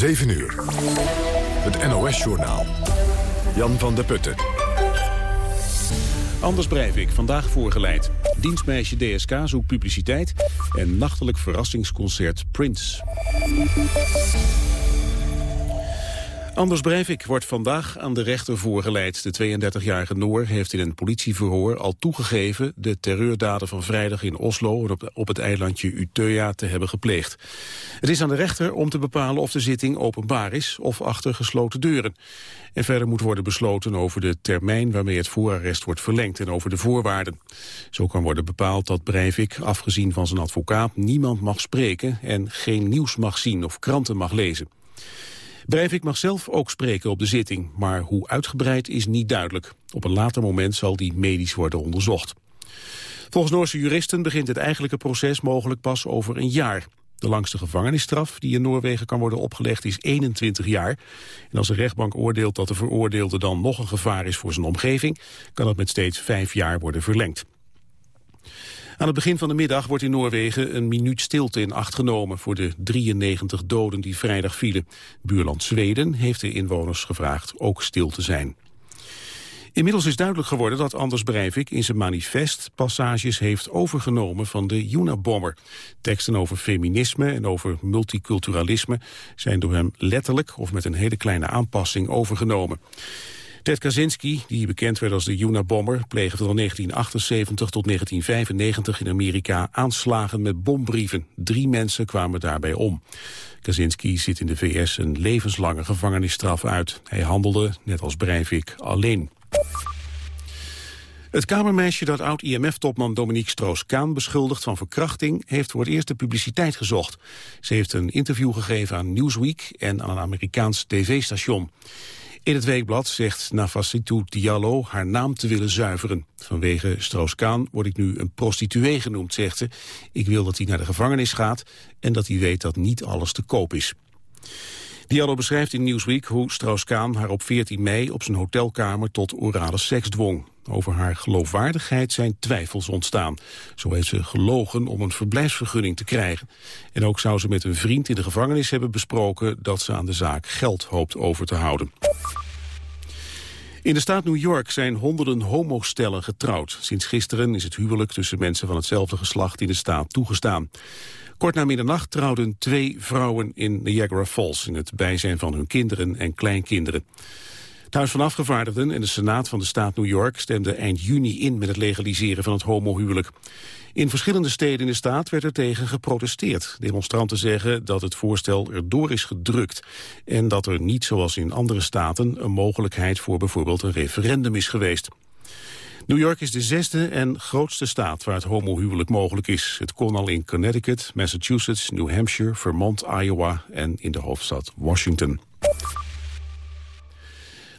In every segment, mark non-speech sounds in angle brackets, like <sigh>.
7 uur. Het NOS-journaal. Jan van der Putten. Anders ik vandaag voorgeleid. Dienstmeisje DSK zoekt publiciteit en nachtelijk verrassingsconcert Prince. Anders Breivik wordt vandaag aan de rechter voorgeleid. De 32-jarige Noor heeft in een politieverhoor al toegegeven... de terreurdaden van vrijdag in Oslo op, op het eilandje Utøya te hebben gepleegd. Het is aan de rechter om te bepalen of de zitting openbaar is... of achter gesloten deuren. En verder moet worden besloten over de termijn waarmee het voorarrest wordt verlengd... en over de voorwaarden. Zo kan worden bepaald dat Breivik, afgezien van zijn advocaat... niemand mag spreken en geen nieuws mag zien of kranten mag lezen. Breivik mag zelf ook spreken op de zitting, maar hoe uitgebreid is niet duidelijk. Op een later moment zal die medisch worden onderzocht. Volgens Noorse juristen begint het eigenlijke proces mogelijk pas over een jaar. De langste gevangenisstraf die in Noorwegen kan worden opgelegd is 21 jaar. En als de rechtbank oordeelt dat de veroordeelde dan nog een gevaar is voor zijn omgeving... kan dat met steeds vijf jaar worden verlengd. Aan het begin van de middag wordt in Noorwegen een minuut stilte in acht genomen voor de 93 doden die vrijdag vielen. Buurland Zweden heeft de inwoners gevraagd ook stil te zijn. Inmiddels is duidelijk geworden dat Anders Breivik in zijn manifest passages heeft overgenomen van de Unabomber. Teksten over feminisme en over multiculturalisme zijn door hem letterlijk of met een hele kleine aanpassing overgenomen. Ted Kaczynski, die bekend werd als de Unabomber, pleegde van 1978 tot 1995 in Amerika aanslagen met bombrieven. Drie mensen kwamen daarbij om. Kaczynski zit in de VS een levenslange gevangenisstraf uit. Hij handelde, net als Breivik, alleen. Het kamermeisje dat oud-IMF-topman Dominique Stroos-Kaan beschuldigt van verkrachting heeft voor het eerst de publiciteit gezocht. Ze heeft een interview gegeven aan Newsweek en aan een Amerikaans tv-station. In het weekblad zegt Nafasitou Diallo haar naam te willen zuiveren. Vanwege Stroos-Kaan word ik nu een prostituee genoemd, zegt ze. Ik wil dat hij naar de gevangenis gaat en dat hij weet dat niet alles te koop is. Diallo beschrijft in Newsweek hoe Strauss-Kaan haar op 14 mei op zijn hotelkamer tot orale seks dwong. Over haar geloofwaardigheid zijn twijfels ontstaan. Zo heeft ze gelogen om een verblijfsvergunning te krijgen. En ook zou ze met een vriend in de gevangenis hebben besproken dat ze aan de zaak geld hoopt over te houden. In de staat New York zijn honderden homostellen getrouwd. Sinds gisteren is het huwelijk tussen mensen van hetzelfde geslacht in de staat toegestaan. Kort na middernacht trouwden twee vrouwen in Niagara Falls... in het bijzijn van hun kinderen en kleinkinderen. Het Huis van Afgevaardigden en de Senaat van de staat New York... stemden eind juni in met het legaliseren van het homohuwelijk. In verschillende steden in de staat werd er tegen geprotesteerd. Demonstranten zeggen dat het voorstel erdoor is gedrukt... en dat er niet, zoals in andere staten... een mogelijkheid voor bijvoorbeeld een referendum is geweest. New York is de zesde en grootste staat waar het homohuwelijk mogelijk is. Het kon al in Connecticut, Massachusetts, New Hampshire, Vermont, Iowa en in de hoofdstad Washington.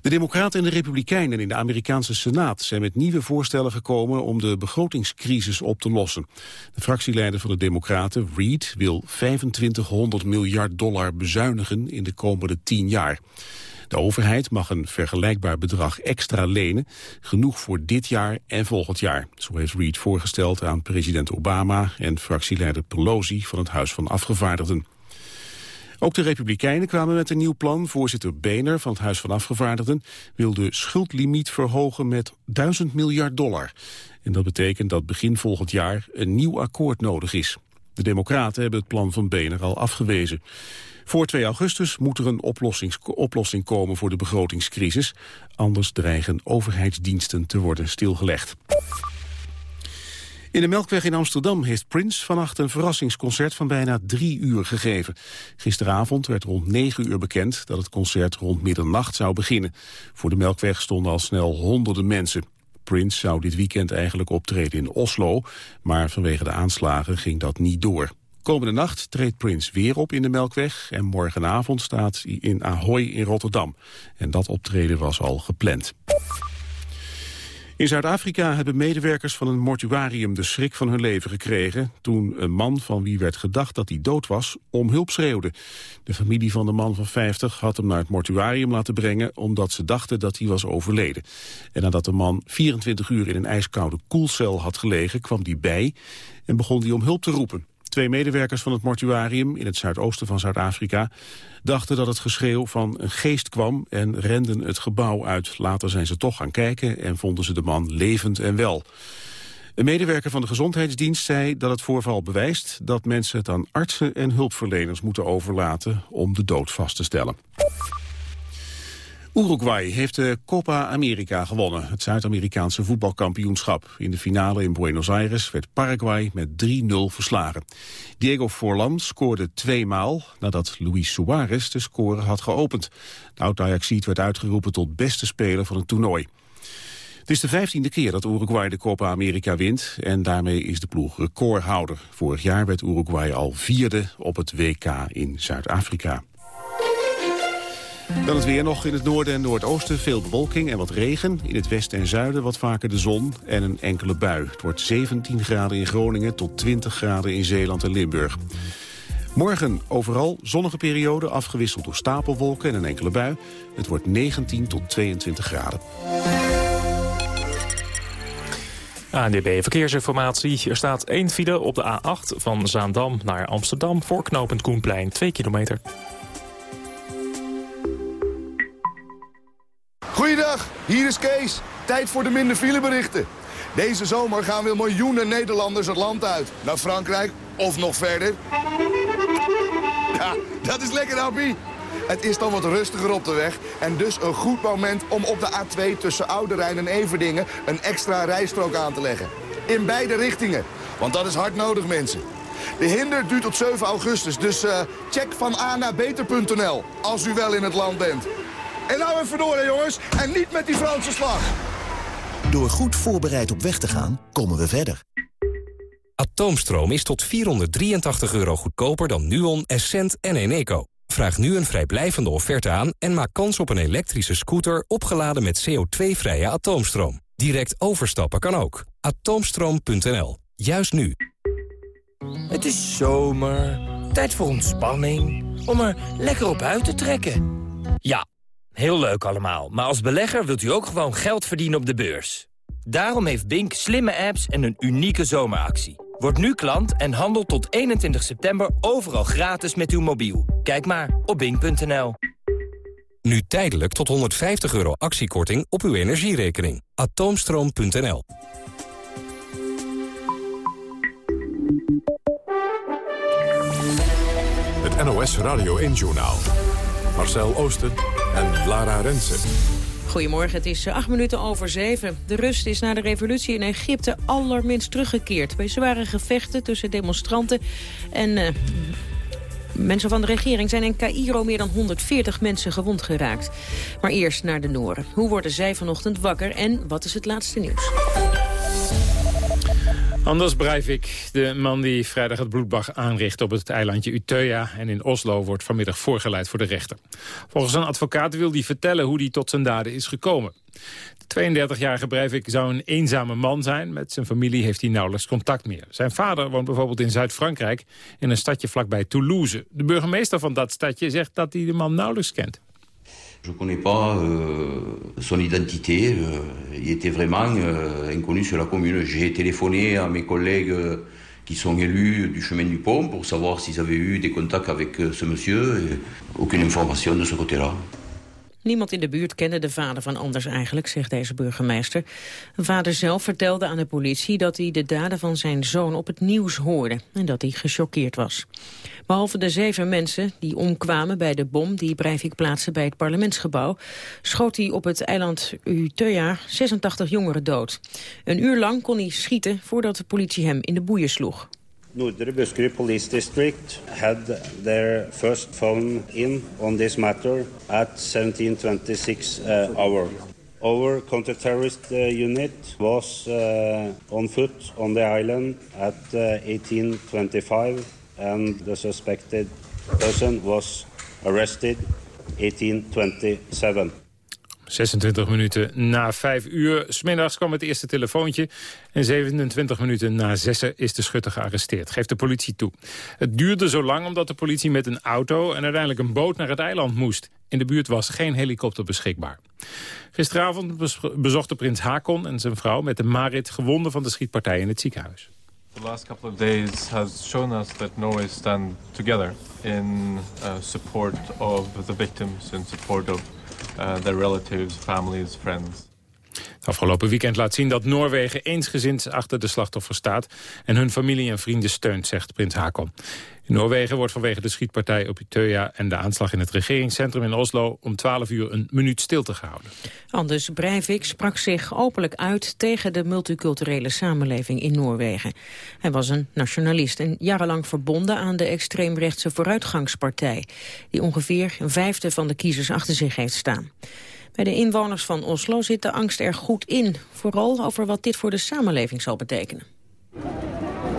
De Democraten en de Republikeinen in de Amerikaanse Senaat zijn met nieuwe voorstellen gekomen om de begrotingscrisis op te lossen. De fractieleider van de Democraten, Reid, wil 2500 miljard dollar bezuinigen in de komende tien jaar. De overheid mag een vergelijkbaar bedrag extra lenen, genoeg voor dit jaar en volgend jaar. Zo heeft Reid voorgesteld aan president Obama en fractieleider Pelosi van het Huis van Afgevaardigden. Ook de Republikeinen kwamen met een nieuw plan. Voorzitter Boehner van het Huis van Afgevaardigden wil de schuldlimiet verhogen met 1000 miljard dollar. En dat betekent dat begin volgend jaar een nieuw akkoord nodig is. De Democraten hebben het plan van Boehner al afgewezen. Voor 2 augustus moet er een oplossing komen voor de begrotingscrisis. Anders dreigen overheidsdiensten te worden stilgelegd. In de Melkweg in Amsterdam heeft Prince vannacht een verrassingsconcert van bijna drie uur gegeven. Gisteravond werd rond negen uur bekend dat het concert rond middernacht zou beginnen. Voor de Melkweg stonden al snel honderden mensen. Prince zou dit weekend eigenlijk optreden in Oslo, maar vanwege de aanslagen ging dat niet door. Komende nacht treedt Prins weer op in de Melkweg... en morgenavond staat hij in Ahoy in Rotterdam. En dat optreden was al gepland. In Zuid-Afrika hebben medewerkers van een mortuarium de schrik van hun leven gekregen... toen een man van wie werd gedacht dat hij dood was, om hulp schreeuwde. De familie van de man van 50 had hem naar het mortuarium laten brengen... omdat ze dachten dat hij was overleden. En nadat de man 24 uur in een ijskoude koelcel had gelegen, kwam hij bij... en begon hij om hulp te roepen. Twee medewerkers van het mortuarium in het zuidoosten van Zuid-Afrika dachten dat het geschreeuw van een geest kwam en renden het gebouw uit. Later zijn ze toch gaan kijken en vonden ze de man levend en wel. Een medewerker van de gezondheidsdienst zei dat het voorval bewijst dat mensen het aan artsen en hulpverleners moeten overlaten om de dood vast te stellen. Uruguay heeft de Copa America gewonnen, het Zuid-Amerikaanse voetbalkampioenschap. In de finale in Buenos Aires werd Paraguay met 3-0 verslagen. Diego Forlan scoorde tweemaal nadat Luis Suarez de score had geopend. De oud-Ajaxiet werd uitgeroepen tot beste speler van het toernooi. Het is de vijftiende keer dat Uruguay de Copa America wint en daarmee is de ploeg recordhouder. Vorig jaar werd Uruguay al vierde op het WK in Zuid-Afrika. Dan het weer nog in het noorden en noordoosten. Veel bewolking en wat regen. In het westen en zuiden wat vaker de zon en een enkele bui. Het wordt 17 graden in Groningen tot 20 graden in Zeeland en Limburg. Morgen overal zonnige periode, afgewisseld door stapelwolken en een enkele bui. Het wordt 19 tot 22 graden. ANDB Verkeersinformatie. Er staat één file op de A8 van Zaandam naar Amsterdam... voor knooppunt Koenplein, 2 kilometer. Goeiedag, hier is Kees. Tijd voor de minder fileberichten. Deze zomer gaan weer miljoenen Nederlanders het land uit. Naar Frankrijk of nog verder. Ja, dat is lekker, Happy. Het is dan wat rustiger op de weg en dus een goed moment om op de A2 tussen Oude Rijn en Everdingen een extra rijstrook aan te leggen. In beide richtingen, want dat is hard nodig mensen. De hinder duurt tot 7 augustus, dus uh, check van A naar beter.nl als u wel in het land bent. En nou even door, hè, jongens. En niet met die Franse slag. Door goed voorbereid op weg te gaan, komen we verder. Atoomstroom is tot 483 euro goedkoper dan Nuon, Essent en Eneco. Vraag nu een vrijblijvende offerte aan en maak kans op een elektrische scooter opgeladen met CO2-vrije atoomstroom. Direct overstappen kan ook. Atoomstroom.nl. Juist nu. Het is zomer, tijd voor ontspanning, om er lekker op uit te trekken. Ja, heel leuk allemaal, maar als belegger wilt u ook gewoon geld verdienen op de beurs. Daarom heeft Bink slimme apps en een unieke zomeractie. Word nu klant en handel tot 21 september overal gratis met uw mobiel. Kijk maar op bink.nl. Nu tijdelijk tot 150 euro actiekorting op uw energierekening. Atoomstroom.nl Het NOS Radio 1-journaal. Marcel Oosten en Lara Rensen. Goedemorgen, het is acht minuten over zeven. De rust is na de revolutie in Egypte allerminst teruggekeerd. Bij zware gevechten tussen demonstranten en uh, mensen van de regering... zijn in Cairo meer dan 140 mensen gewond geraakt. Maar eerst naar de Noren. Hoe worden zij vanochtend wakker en wat is het laatste nieuws? Anders Breivik, de man die vrijdag het bloedbad aanricht op het eilandje Utøya en in Oslo wordt vanmiddag voorgeleid voor de rechter. Volgens een advocaat wil hij vertellen hoe hij tot zijn daden is gekomen. De 32-jarige Breivik zou een eenzame man zijn. Met zijn familie heeft hij nauwelijks contact meer. Zijn vader woont bijvoorbeeld in Zuid-Frankrijk in een stadje vlakbij Toulouse. De burgemeester van dat stadje zegt dat hij de man nauwelijks kent. Je ne connais pas euh, son identité. Euh, il était vraiment euh, inconnu sur la commune. J'ai téléphoné à mes collègues qui sont élus du chemin du pont pour savoir s'ils avaient eu des contacts avec ce monsieur. Aucune information de ce côté-là. Niemand in de buurt kende de vader van Anders eigenlijk, zegt deze burgemeester. De vader zelf vertelde aan de politie dat hij de daden van zijn zoon op het nieuws hoorde en dat hij gechoqueerd was. Behalve de zeven mensen die omkwamen bij de bom die Breivik plaatste bij het parlementsgebouw, schoot hij op het eiland Utøya 86 jongeren dood. Een uur lang kon hij schieten voordat de politie hem in de boeien sloeg. Nordre Buskerud Police District had their first phone in on this matter at 1726 uh, hour. Our counter-terrorist uh, unit was uh, on foot on the island at uh, 1825 and the suspected person was arrested 1827. 26 minuten na 5 uur. Smiddags kwam het eerste telefoontje. En 27 minuten na 6 is de schutter gearresteerd. Geeft de politie toe. Het duurde zo lang omdat de politie met een auto... en uiteindelijk een boot naar het eiland moest. In de buurt was geen helikopter beschikbaar. Gisteravond bezochten prins Hakon en zijn vrouw met de Marit... gewonden van de schietpartij in het ziekenhuis. The last couple of days has shown us that Norway stand together in uh, support of the victims, support of uh, their relatives, families, friends. Het afgelopen weekend laat zien dat Noorwegen eensgezind achter de slachtoffers staat... en hun familie en vrienden steunt, zegt prins Hakon. In Noorwegen wordt vanwege de schietpartij op Utøya... en de aanslag in het regeringscentrum in Oslo om 12 uur een minuut stilte gehouden. Anders Breivik sprak zich openlijk uit tegen de multiculturele samenleving in Noorwegen. Hij was een nationalist en jarenlang verbonden aan de extreemrechtse vooruitgangspartij... die ongeveer een vijfde van de kiezers achter zich heeft staan. Bij de inwoners van Oslo zit de angst er goed in. Vooral over wat dit voor de samenleving zal betekenen.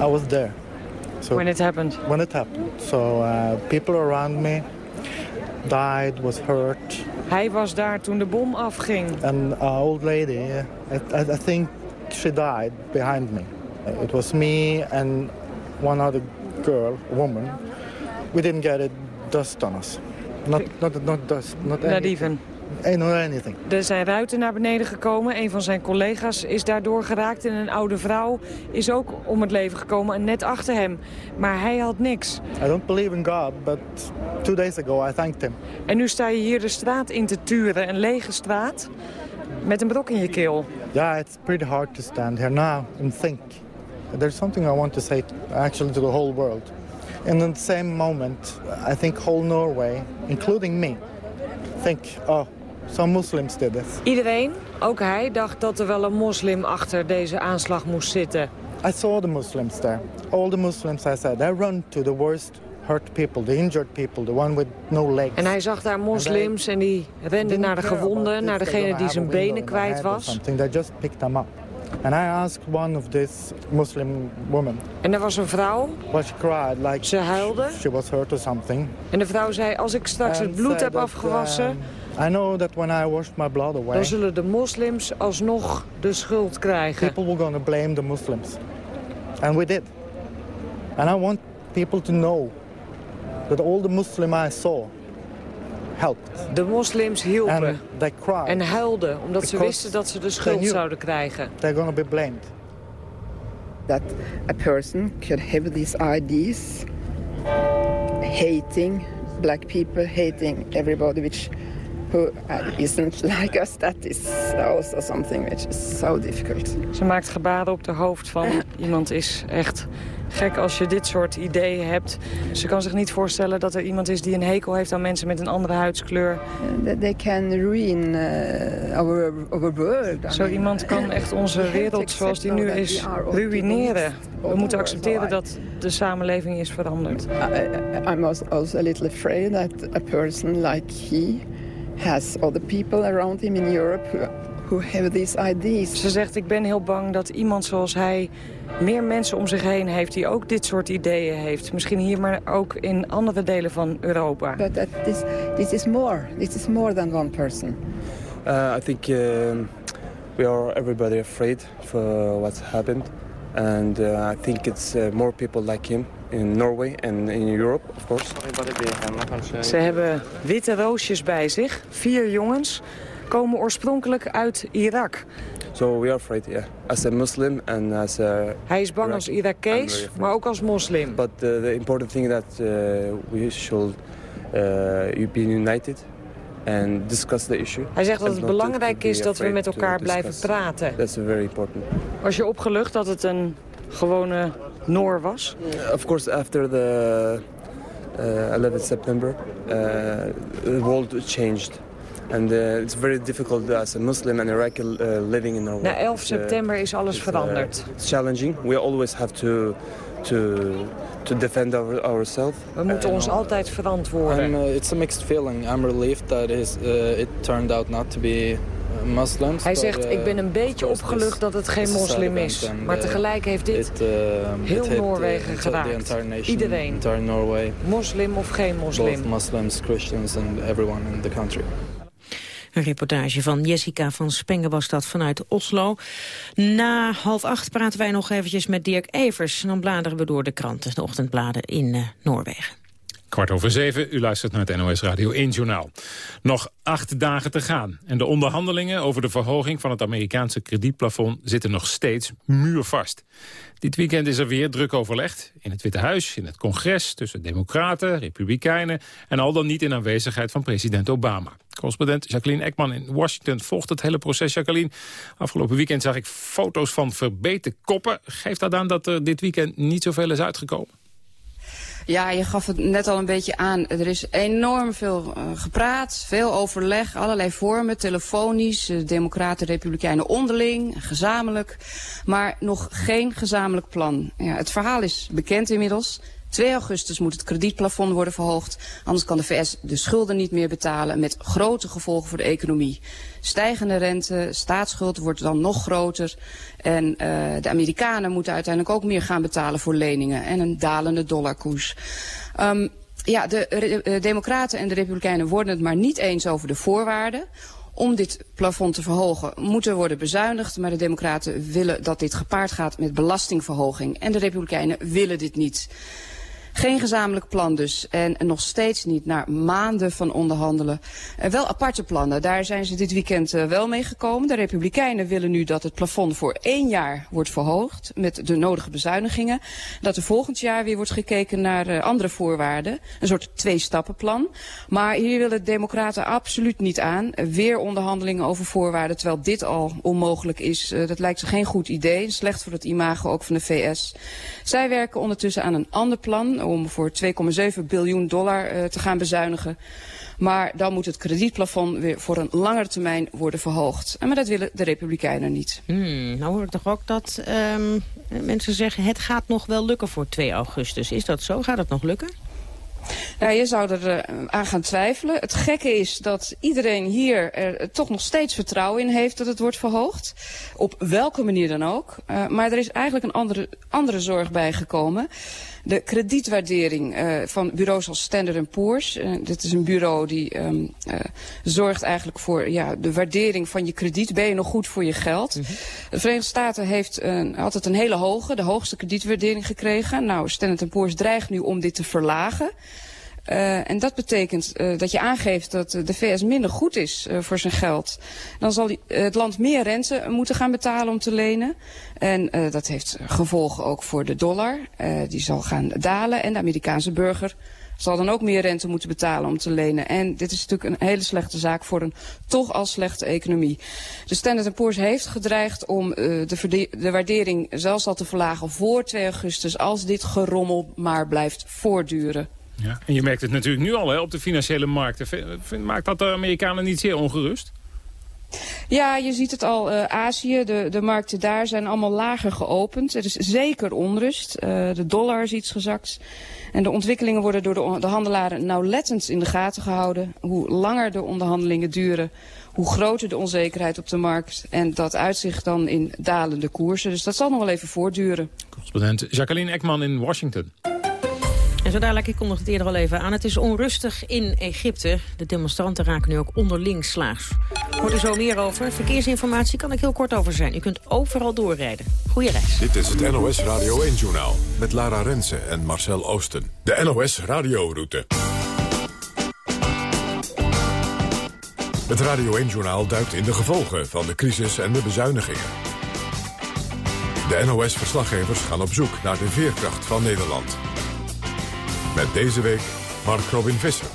I was there. So when it happened? When it happened. So uh, people around me died, was hurt. Hij was daar toen de bom afging. And an old lady, I, I, think she died behind me. It was me and one other girl, a woman. We didn't get it dust on us. Not, not, not dust. Not, Not even. Anything. Er zijn ruiten naar beneden gekomen. Een van zijn collega's is daardoor geraakt. En een oude vrouw is ook om het leven gekomen en net achter hem. Maar hij had niks. I don't believe in God, but two days ago I thanked him. En nu sta je hier de straat in te turen. Een lege straat. Met een brok in je keel. Yeah, it's pretty hard to stand here now and think. There's something I want to say actually to the whole world. And in the same moment, I think whole Norway, including me, think, oh, this. Iedereen, ook hij, dacht dat er wel een moslim achter deze aanslag moest zitten. I saw the Muslims there. All the Muslims, I said, they run to the worst hurt people, the injured people, the one with no legs. En hij zag daar moslims en die renden naar de gewonden, naar degene die zijn benen kwijt was. They just picked them up. And I asked one of these Muslim women. En er was een vrouw. Well, she cried like Ze huilde. she was hurt or something. En de vrouw zei, als ik straks het bloed heb afgewassen... um, I know that when I washed my blood away, dan zullen de moslims alsnog de schuld krijgen. people were going to blame the Muslims. And we did. And I want people to know that all the Muslim I saw helped. De moslims hielpen And they cried. en huilden omdat ze Because wisten dat ze de they schuld knew zouden krijgen. They're going to be blamed. that a person could have these ideas, hating black people, hating everybody which who uh, isn't <laughs> like us. That is also something which is so difficult. Ze maakt gebaren op de hoofd van iemand is echt gek als je dit soort ideeën hebt. Ze kan zich niet voorstellen dat er iemand is die een hekel heeft aan mensen met een andere huidskleur. They can ruin uh, our, our world. Zo iemand kan echt onze wereld zoals die nu is ruïneren. We moeten accepteren dat de samenleving is veranderd. I, I'm also a little afraid that a person like he has other people around him in Europe who, who have these ideas. Ze zegt, ik ben heel bang dat iemand zoals hij meer mensen om zich heen heeft die ook dit soort ideeën heeft. Misschien hier, maar ook in andere delen van Europa. But that this, this is more. This is more than one person. Uh, I think um, we are everybody afraid for what's happened, and uh, I think it's uh, more people like him in Norway and in Europe, of course. Ze hebben witte roosjes bij zich. Vier jongens komen oorspronkelijk uit Irak. So we are afraid, yeah, as a Muslim and as a. Hij is bang als Irakees, maar ook als moslim. But uh, the important thing that uh, we should uh, be united and discuss the issue. Hij zegt dat and het belangrijk be is dat we met elkaar blijven praten. That's very important. Was je opgelucht dat het een gewone Noor was? Of course, after the uh, 11th September, uh, the world changed. And uh, it's very difficult as a Muslim and Iraqi uh, living in Norway. Na 11 It's, uh, september is alles it's, uh, veranderd. it's challenging. We always have to to to defend our, ourselves. We moeten ons altijd verantwoorden. I'm, uh, it's a mixed feeling. I'm relieved that uh, it turned out not to be uh. Hij zegt, ik ben een of beetje opgelucht dat het geen moslim is. Maar uh, tegelijk heeft dit it, uh, heel Noorwegen geraakt. Iedereen. Moslim of geen moslim. Both Muslims, Christians and everyone in the country. Een reportage van Jessica van Spengen was dat vanuit Oslo. Na half acht praten wij nog eventjes met Dirk Evers. En dan bladeren we door de kranten, de ochtendbladen in eh, Noorwegen. Kwart over zeven, u luistert naar het NOS Radio 1 Journaal. Nog acht dagen te gaan. En de onderhandelingen over de verhoging van het Amerikaanse kredietplafond zitten nog steeds muurvast. Dit weekend is er weer druk overlegd. In het Witte Huis, in het congres, tussen democraten, republikeinen... en al dan niet in aanwezigheid van president Obama. Correspondent Jacqueline Ekman in Washington volgt het hele proces. Jacqueline, afgelopen weekend zag ik foto's van verbeten koppen. Geeft dat aan dat er dit weekend niet zoveel is uitgekomen? Ja, je gaf het net al een beetje aan. Er is enorm veel uh, gepraat, veel overleg, allerlei vormen, telefonisch, uh, democraten, republikeinen onderling, gezamenlijk. Maar nog geen gezamenlijk plan. Ja, het verhaal is bekend inmiddels. 2 augustus moet het kredietplafond worden verhoogd. Anders kan de VS de schulden niet meer betalen met grote gevolgen voor de economie. Stijgende rente, staatsschuld wordt dan nog groter. En uh, de Amerikanen moeten uiteindelijk ook meer gaan betalen voor leningen. En een dalende dollarkoers. Um, ja, de uh, democraten en de republikeinen worden het maar niet eens over de voorwaarden. Om dit plafond te verhogen moet er worden bezuinigd. Maar de democraten willen dat dit gepaard gaat met belastingverhoging. En de republikeinen willen dit niet. Geen gezamenlijk plan dus. En nog steeds niet na maanden van onderhandelen. Uh, wel aparte plannen. Daar zijn ze dit weekend uh, wel mee gekomen. De Republikeinen willen nu dat het plafond voor één jaar wordt verhoogd. Met de nodige bezuinigingen. Dat er volgend jaar weer wordt gekeken naar uh, andere voorwaarden. Een soort twee-stappenplan. Maar hier willen de democraten absoluut niet aan. weer onderhandelingen over voorwaarden. Terwijl dit al onmogelijk is. dat lijkt ze geen goed idee. Slecht voor het imago ook van de VS. Zij werken ondertussen aan een ander plan om voor 2,7 biljoen dollar uh, te gaan bezuinigen. Maar dan moet het kredietplafond weer voor een langere termijn worden verhoogd. En maar dat willen de Republikeinen niet. Hmm, nou hoor ik toch ook dat um, mensen zeggen... het gaat nog wel lukken voor 2 augustus. Is dat zo? Gaat het nog lukken? Ja, je zou er uh, aan gaan twijfelen. Het gekke is dat iedereen hier er toch nog steeds vertrouwen in heeft dat het wordt verhoogd. Op welke manier dan ook. Uh, maar er is eigenlijk een andere, andere zorg bijgekomen. De kredietwaardering uh, van bureaus als Standard Poor's. Dit is een bureau die um, uh, zorgt eigenlijk voor ja, de waardering van je krediet. Ben je nog goed voor je geld? Mm -hmm. De Verenigde Staten heeft altijd een hele hoge, de hoogste kredietwaardering gekregen. Nou, Standard Poor's dreigt nu om dit te verlagen. Uh, en dat betekent uh, dat je aangeeft dat de VS minder goed is voor zijn geld. Dan zal het land meer rente moeten gaan betalen om te lenen. En dat heeft gevolgen ook voor de dollar. die zal gaan dalen en de Amerikaanse burger zal dan ook meer rente moeten betalen om te lenen. En dit is natuurlijk een hele slechte zaak voor een toch al slechte economie. De Standard Poor's heeft gedreigd om de, de waardering zelfs al te verlagen voor 2 augustus... als dit gerommel maar blijft voortduren. Ja, en je merkt het natuurlijk nu al hè, op de financiële markten. Maakt dat de Amerikanen niet zeer ongerust? Ja, je ziet het al. Uh, Azië, de, de markten daar zijn allemaal lager geopend. Er is zeker onrust. Uh, de dollar is iets gezakt. En de ontwikkelingen worden door de, de handelaren nauwlettend in de gaten gehouden. Hoe langer de onderhandelingen duren, hoe groter de onzekerheid op de markt. En dat uitzicht dan in dalende koersen. Dus dat zal nog wel even voortduren. Correspondent Jacqueline Ekman in Washington. En zo dadelijk, ik kondigde het eerder al even aan, het is onrustig in Egypte. De demonstranten raken nu ook onderling slaags. Hoort er zo meer over. Verkeersinformatie kan ik heel kort over zijn. U kunt overal doorrijden. Goeie reis. Dit is het NOS Radio 1-journaal met Lara Rensen en Marcel Oosten. De NOS Radioroute. Het Radio 1-journaal duikt in de gevolgen van de crisis en de bezuinigingen. De NOS-verslaggevers gaan op zoek naar de veerkracht van Nederland. Met deze week Mark Robin Visser.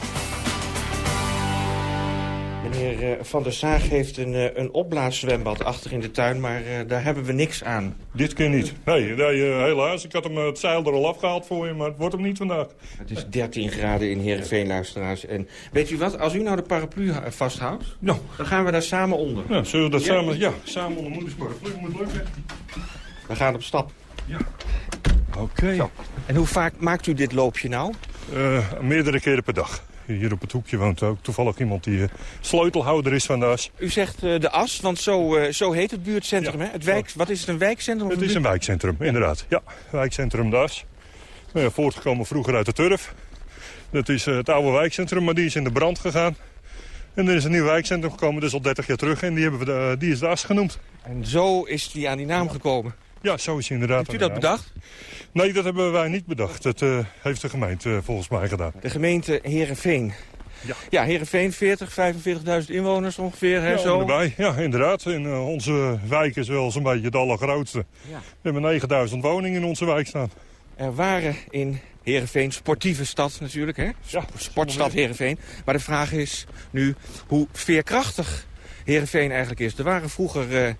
Meneer Van der Zaag heeft een, een opblaaszwembad achter in de tuin, maar uh, daar hebben we niks aan. Dit keer niet. Nee, nee helaas. Ik had hem het zeil er al afgehaald voor je, maar het wordt hem niet vandaag. Het is 13 graden in Heerenveen, luisteraars. En weet u wat, als u nou de paraplu vasthoudt, no. dan gaan we daar samen onder. Ja, zullen we dat ja. samen, ja, samen onder moeders paraplu? Moet lukken. We gaan op stap. Ja. Oké. Okay. En hoe vaak maakt u dit loopje nou? Uh, meerdere keren per dag. Hier op het hoekje woont ook toevallig iemand die uh, sleutelhouder is van de as. U zegt uh, de as, want zo, zo heet het buurtcentrum, ja. hè? Het wijk, wat is het, een wijkcentrum? Het is een wijkcentrum, inderdaad. Ja, wijkcentrum de as. voortgekomen vroeger uit de turf. Dat is het oude wijkcentrum, maar die is in de brand gegaan. En er is een nieuw wijkcentrum gekomen, dus al 30 jaar terug. En die, hebben we de, die is de as genoemd. En zo is die aan die naam gekomen? Ja, zo is inderdaad. Heeft u dat bedacht? Nee, dat hebben wij niet bedacht. Dat eh, heeft de gemeente eh, volgens mij gedaan. De gemeente Heerenveen. Ja, ja Heerenveen, 40, 45.000 inwoners ongeveer, hè, ja, zo? Erbij. Ja, inderdaad. En, uh, onze wijk is wel zo'n beetje het allergrootste. Ja. We hebben 9000 woningen in onze wijk staan. Er waren in Heerenveen, sportieve stad natuurlijk, hè? Ja, Sportstad Heerenveen. Maar de vraag is nu hoe veerkrachtig Heerenveen eigenlijk is. Er waren vroeger uh,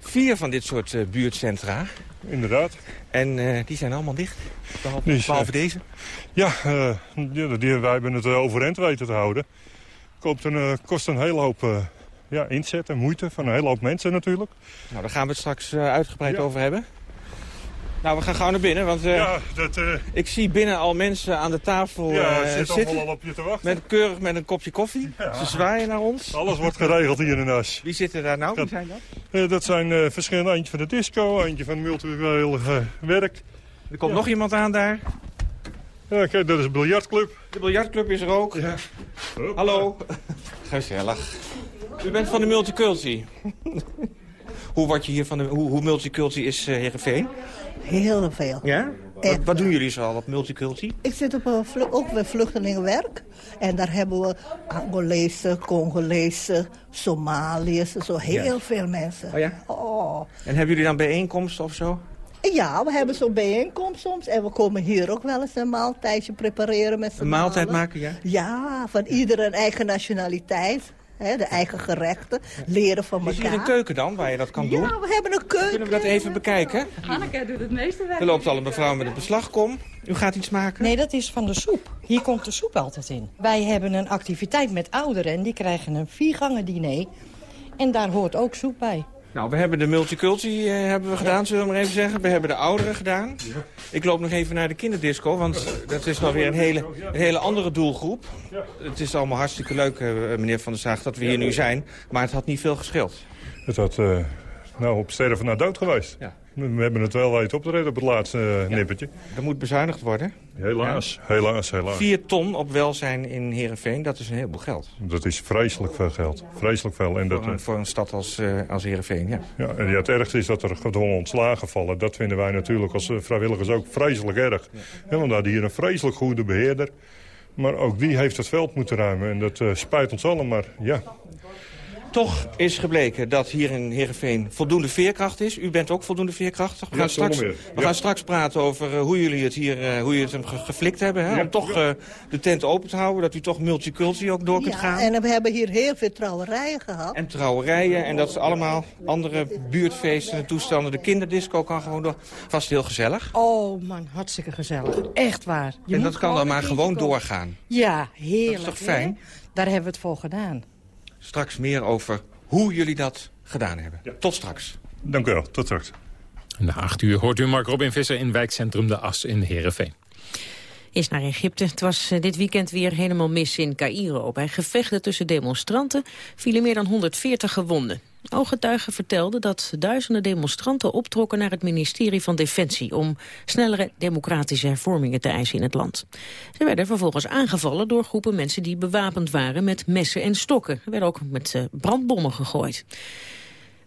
vier van dit soort uh, buurtcentra. Inderdaad. En uh, die zijn allemaal dicht, behalve, behalve deze. Ja, die, die, wij hebben het overeind weten te houden. Een, kost een hele hoop ja, inzet en moeite van een hele hoop mensen natuurlijk. Nou, daar gaan we het straks uitgebreid ja. over hebben. Nou, we gaan gauw naar binnen, want uh, ja, dat, uh, ik zie binnen al mensen aan de tafel ja, uh, zit zitten. al op je te wachten. Met, keurig met een kopje koffie. Ja. Ze zwaaien naar ons. Alles wordt geregeld hier in As. Wie zitten daar nou? Wie zijn dat? dat zijn verschillende. Eentje van de disco, eentje van multicultureel werk. Er komt nog iemand aan daar. Ja, kijk, dat is een biljartclub. De biljartclub is er ook. Ja. Hallo. Gezellig. U bent van de multicultie. <laughs> hoe, word je hier van de, hoe, hoe multicultie is uh, Heerenveen? Heel veel. Ja? Wat, wat, doen jullie zo al op multicultie? Ik zit op een ook bij vluchtelingenwerk. En daar hebben we Angolese, Congolese, Somaliërs, zo heel veel mensen. Oh ja? Oh. En hebben jullie dan bijeenkomsten of zo? Ja, we hebben zo'n bijeenkomst soms. En we komen hier ook wel eens een maaltijdje prepareren met z'n Een maaltijd maken, ja? Ja, van ieder een eigen nationaliteit. He, de eigen gerechten, leren van elkaar. Is hier een keuken dan, waar je dat kan doen? Ja, we hebben een keuken. Kunnen we dat even bekijken? Hanneke doet het meeste werk. Er loopt al een mevrouw met een beslagkom. U gaat iets maken? Nee, dat is van de soep. Hier komt de soep altijd in. Wij hebben een activiteit met ouderen en die krijgen een viergangen diner. En daar hoort ook soep bij. Nou, we hebben de multicultie uh, hebben we gedaan, zullen we maar even zeggen. We hebben de ouderen gedaan. Ik loop nog even naar de kinderdisco, want dat is wel weer een hele, een hele andere doelgroep. Het is allemaal hartstikke leuk, uh, meneer Van der Zaag, dat we hier nu zijn. Maar het had niet veel gescheeld. Het had uh, nou, op sterven naar dood geweest. Ja. We hebben het wel weten op te redden op het laatste uh, nippertje. Ja, er moet bezuinigd worden. Helaas, ja. helaas, helaas. Vier ton op welzijn in Heerenveen, dat is een heleboel geld. Dat is vreselijk veel geld. Vreselijk veel. En voor, dat, een, voor een stad als, uh, als Heerenveen, ja. ja. En ja, het ergste is dat er gedwongen ontslagen vallen. Dat vinden wij natuurlijk als vrijwilligers ook vreselijk erg. Ja. Ja, want we hadden hier een vreselijk goede beheerder. Maar ook die heeft het veld moeten ruimen. En dat uh, spijt ons allen, maar ja... Toch is gebleken dat hier in Heerenveen voldoende veerkracht is. U bent ook voldoende veerkrachtig. We, ja, gaan, straks, we ja. gaan straks praten over uh, hoe jullie het hier uh, hoe jullie het ge geflikt hebben. Hè? Ja. Om toch uh, de tent open te houden. Dat u toch multicultie ook door kunt gaan. En we hebben hier heel veel trouwerijen gehad. En trouwerijen. En dat is allemaal andere buurtfeesten en toestanden. De kinderdisco kan gewoon door. Vast heel gezellig. Oh man, hartstikke gezellig. Echt waar. Je en dat kan dan maar gewoon doorgaan. Ja, heerlijk. Dat is toch fijn? Hè? Daar hebben we het voor gedaan. Straks meer over hoe jullie dat gedaan hebben. Ja. Tot straks. Dank u wel. Tot straks. Na acht uur hoort u Mark Robin Visser in wijkcentrum De As in Heerenveen. Eerst naar Egypte. Het was dit weekend weer helemaal mis in Cairo. Bij gevechten tussen demonstranten vielen meer dan 140 gewonden. Ooggetuigen vertelden dat duizenden demonstranten optrokken naar het ministerie van Defensie om snellere democratische hervormingen te eisen in het land. Ze werden vervolgens aangevallen door groepen mensen die bewapend waren met messen en stokken. Er werden ook met brandbommen gegooid.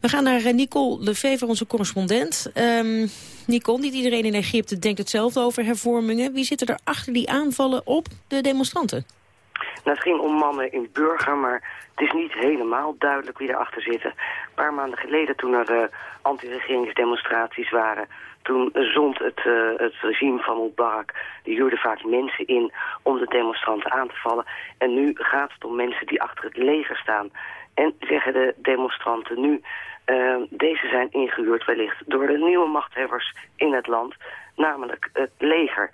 We gaan naar Nicole Lefever, onze correspondent. Um, Nicole, niet iedereen in Egypte denkt hetzelfde over hervormingen. Wie zitten er achter die aanvallen op de demonstranten? Nou, het ging om mannen in burger, maar het is niet helemaal duidelijk wie erachter zitten. Een paar maanden geleden, toen er uh, anti-regeringsdemonstraties waren... toen zond het, uh, het regime van Mubarak, die huurde vaak mensen in... om de demonstranten aan te vallen. En nu gaat het om mensen die achter het leger staan. En zeggen de demonstranten nu... Uh, deze zijn ingehuurd wellicht door de nieuwe machthebbers in het land, namelijk het leger.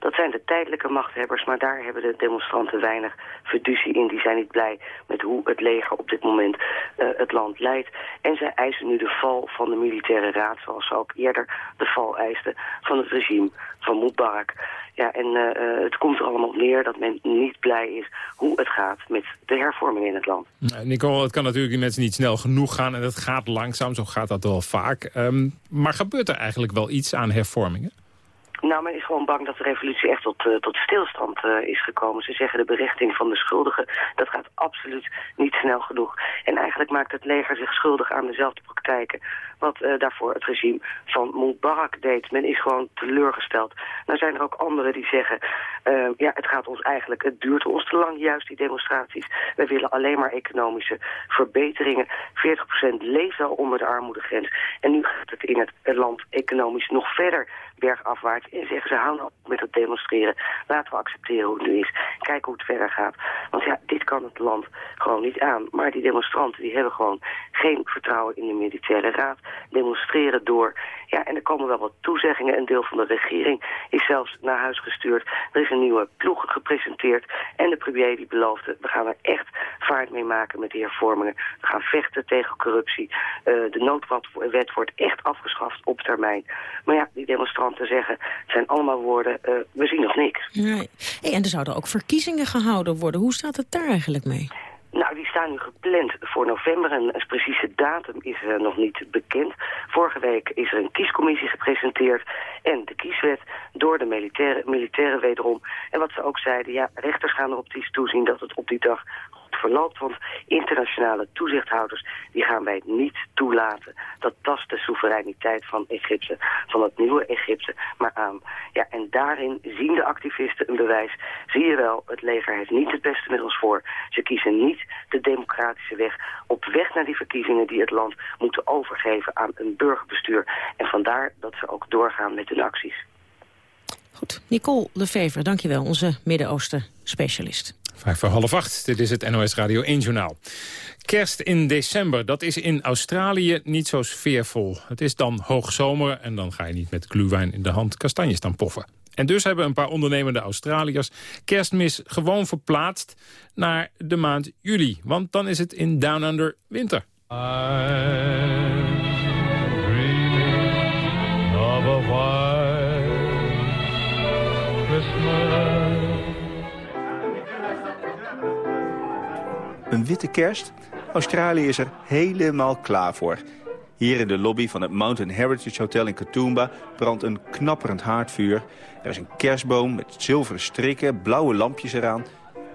Dat zijn de tijdelijke machthebbers, maar daar hebben de demonstranten weinig fiducie in. Die zijn niet blij met hoe het leger op dit moment uh, het land leidt. En zij eisen nu de val van de militaire raad, zoals ze ook eerder de val eisten van het regime van Mubarak. Ja, en uh, het komt er allemaal op neer dat men niet blij is hoe het gaat met de hervorming in het land. Nicole, het kan natuurlijk die niet snel genoeg gaan en het gaat langzaam, zo gaat dat wel vaak. Um, maar gebeurt er eigenlijk wel iets aan hervormingen? Nou, men is gewoon bang dat de revolutie echt tot, uh, tot stilstand uh, is gekomen. Ze zeggen de berichting van de schuldigen, dat gaat absoluut niet snel genoeg. En eigenlijk maakt het leger zich schuldig aan dezelfde praktijken... wat uh, daarvoor het regime van Mubarak deed. Men is gewoon teleurgesteld. Nou zijn er ook anderen die zeggen... ja, het gaat ons eigenlijk, het duurt ons te lang, juist die demonstraties. Wij willen alleen maar economische verbeteringen. 40% leeft al onder de armoedegrens. En nu gaat het in het land economisch nog verder bergafwaarts. En zeggen ze, hou op met het demonstreren. Laten we accepteren hoe het nu is. Kijken hoe het verder gaat. Want ja, dit kan het land gewoon niet aan. Maar die demonstranten die hebben gewoon geen vertrouwen in de militaire raad. Demonstreren door. Ja, en er komen wel wat toezeggingen. Een deel van de regering is zelfs naar huis gestuurd. Er is een nieuwe ploeg gepresenteerd. En de premier die beloofde, we gaan er echt vaart mee maken met die hervormingen. We gaan vechten tegen corruptie. Uh, de noodwet wordt echt afgeschaft op termijn. Maar ja, die demonstranten te zeggen. Het zijn allemaal woorden, uh, we zien nog niks. Nee. Hey, en er zouden ook verkiezingen gehouden worden. Hoe staat het daar eigenlijk mee? Nou, die staan nu gepland voor november. Een, een precieze datum is uh, nog niet bekend. Vorige week is er een kiescommissie gepresenteerd en de kieswet door de militairen, militairen wederom. En wat ze ook zeiden, ja, rechters gaan erop toezien dat het op die dag verloopt. Want internationale toezichthouders die gaan wij niet toelaten. Dat tast de soevereiniteit van Egypte, van het nieuwe Egypte, maar aan. Ja, en daarin zien de activisten een bewijs. Zie je wel, het leger heeft niet het beste ons voor. Ze kiezen niet de democratische weg op weg naar die verkiezingen die het land moeten overgeven aan een burgerbestuur. En vandaar dat ze ook doorgaan met hun acties. Goed. Nicole Lefever, dankjewel, onze Midden-Oosten specialist. Vijf voor half acht, dit is het NOS Radio 1 Journaal. Kerst in december, dat is in Australië niet zo sfeervol. Het is dan hoogzomer en dan ga je niet met gluwijn in de hand kastanjes staan poffen. En dus hebben een paar ondernemende Australiërs kerstmis gewoon verplaatst naar de maand juli. Want dan is het in Down Under winter. Een witte kerst? Australië is er helemaal klaar voor. Hier in de lobby van het Mountain Heritage Hotel in Katoomba brandt een knapperend haardvuur. Er is een kerstboom met zilveren strikken, blauwe lampjes eraan.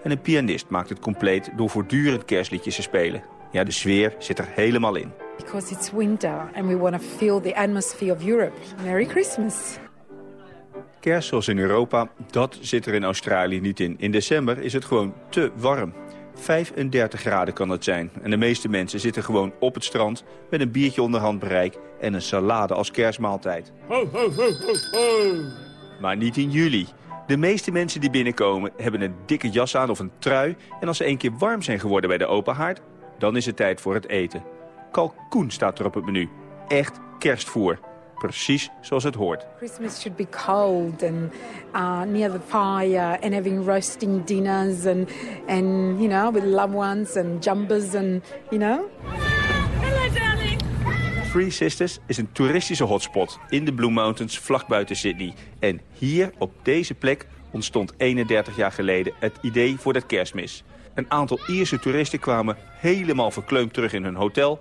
En een pianist maakt het compleet door voortdurend kerstliedjes te spelen. Ja, de sfeer zit er helemaal in. Because it's winter and we want to feel the atmosphere of Europe. Merry Christmas. Kerst zoals in Europa, dat zit er in Australië niet in. In december is het gewoon te warm. 35 graden kan het zijn. En de meeste mensen zitten gewoon op het strand... met een biertje onder handbereik en een salade als kerstmaaltijd. Ho, ho, ho, ho, Maar niet in juli. De meeste mensen die binnenkomen hebben een dikke jas aan of een trui... en als ze een keer warm zijn geworden bij de open haard... dan is het tijd voor het eten. Kalkoen staat er op het menu. Echt kerstvoer precies zoals het hoort. Christmas should be cold and uh, near the fire and having roasting dinners and and you know with loved ones and jumpers and you know. Hello darling. Three Sisters is een toeristische hotspot in de Blue Mountains vlak buiten Sydney. En hier op deze plek ontstond 31 jaar geleden het idee voor dat kerstmis. Een aantal Ierse toeristen kwamen helemaal verkleumd terug in hun hotel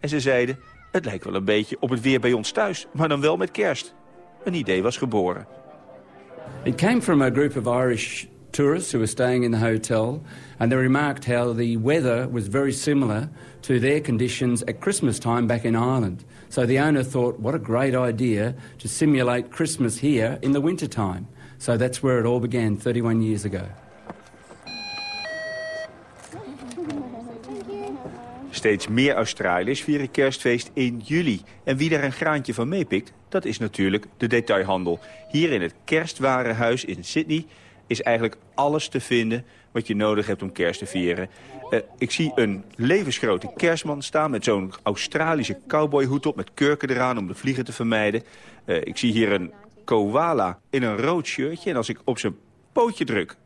en ze zeiden het lijkt wel een beetje op het weer bij ons thuis, maar dan wel met kerst. Een idee was geboren. It came from a group of Irish tourists who were staying in the hotel and they remarked how the weather was very similar to their conditions at Christmas time back in Ireland. So the owner thought, what a great idea to simulate Christmas here in the wintertime. So that's where it all began 31 years ago. Steeds meer Australiërs vieren kerstfeest in juli. En wie daar een graantje van meepikt, dat is natuurlijk de detailhandel. Hier in het kerstwarenhuis in Sydney is eigenlijk alles te vinden wat je nodig hebt om kerst te vieren. Uh, ik zie een levensgrote kerstman staan met zo'n Australische cowboyhoed op... met kurken eraan om de vliegen te vermijden. Uh, ik zie hier een koala in een rood shirtje. En als ik op zijn pootje druk...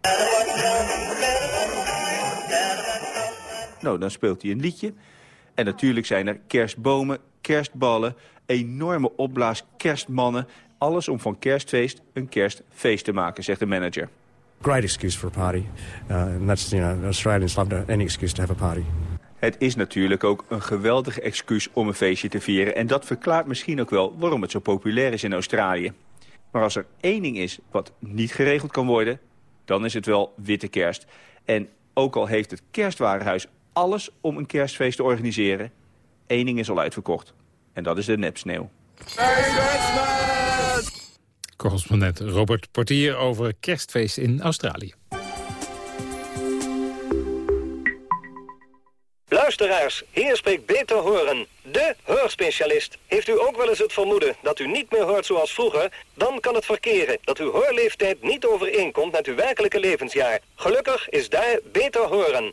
Nou, dan speelt hij een liedje. En natuurlijk zijn er kerstbomen, kerstballen, enorme opblaas kerstmannen. Alles om van kerstfeest een kerstfeest te maken, zegt de manager. Great excuse for a party. Uh, and that's, you know, Australians love any excuse to have a party. Het is natuurlijk ook een geweldige excuus om een feestje te vieren. En dat verklaart misschien ook wel waarom het zo populair is in Australië. Maar als er één ding is wat niet geregeld kan worden, dan is het wel witte kerst. En ook al heeft het kerstwarenhuis alles om een kerstfeest te organiseren, één ding is al uitverkocht. En dat is de nepsneeuw. Correspondent Robert Portier over kerstfeest in Australië. Luisteraars, hier spreekt Beter Horen, de hoorspecialist. Heeft u ook wel eens het vermoeden dat u niet meer hoort zoals vroeger? Dan kan het verkeren dat uw hoorleeftijd niet overeenkomt met uw werkelijke levensjaar. Gelukkig is daar Beter Horen.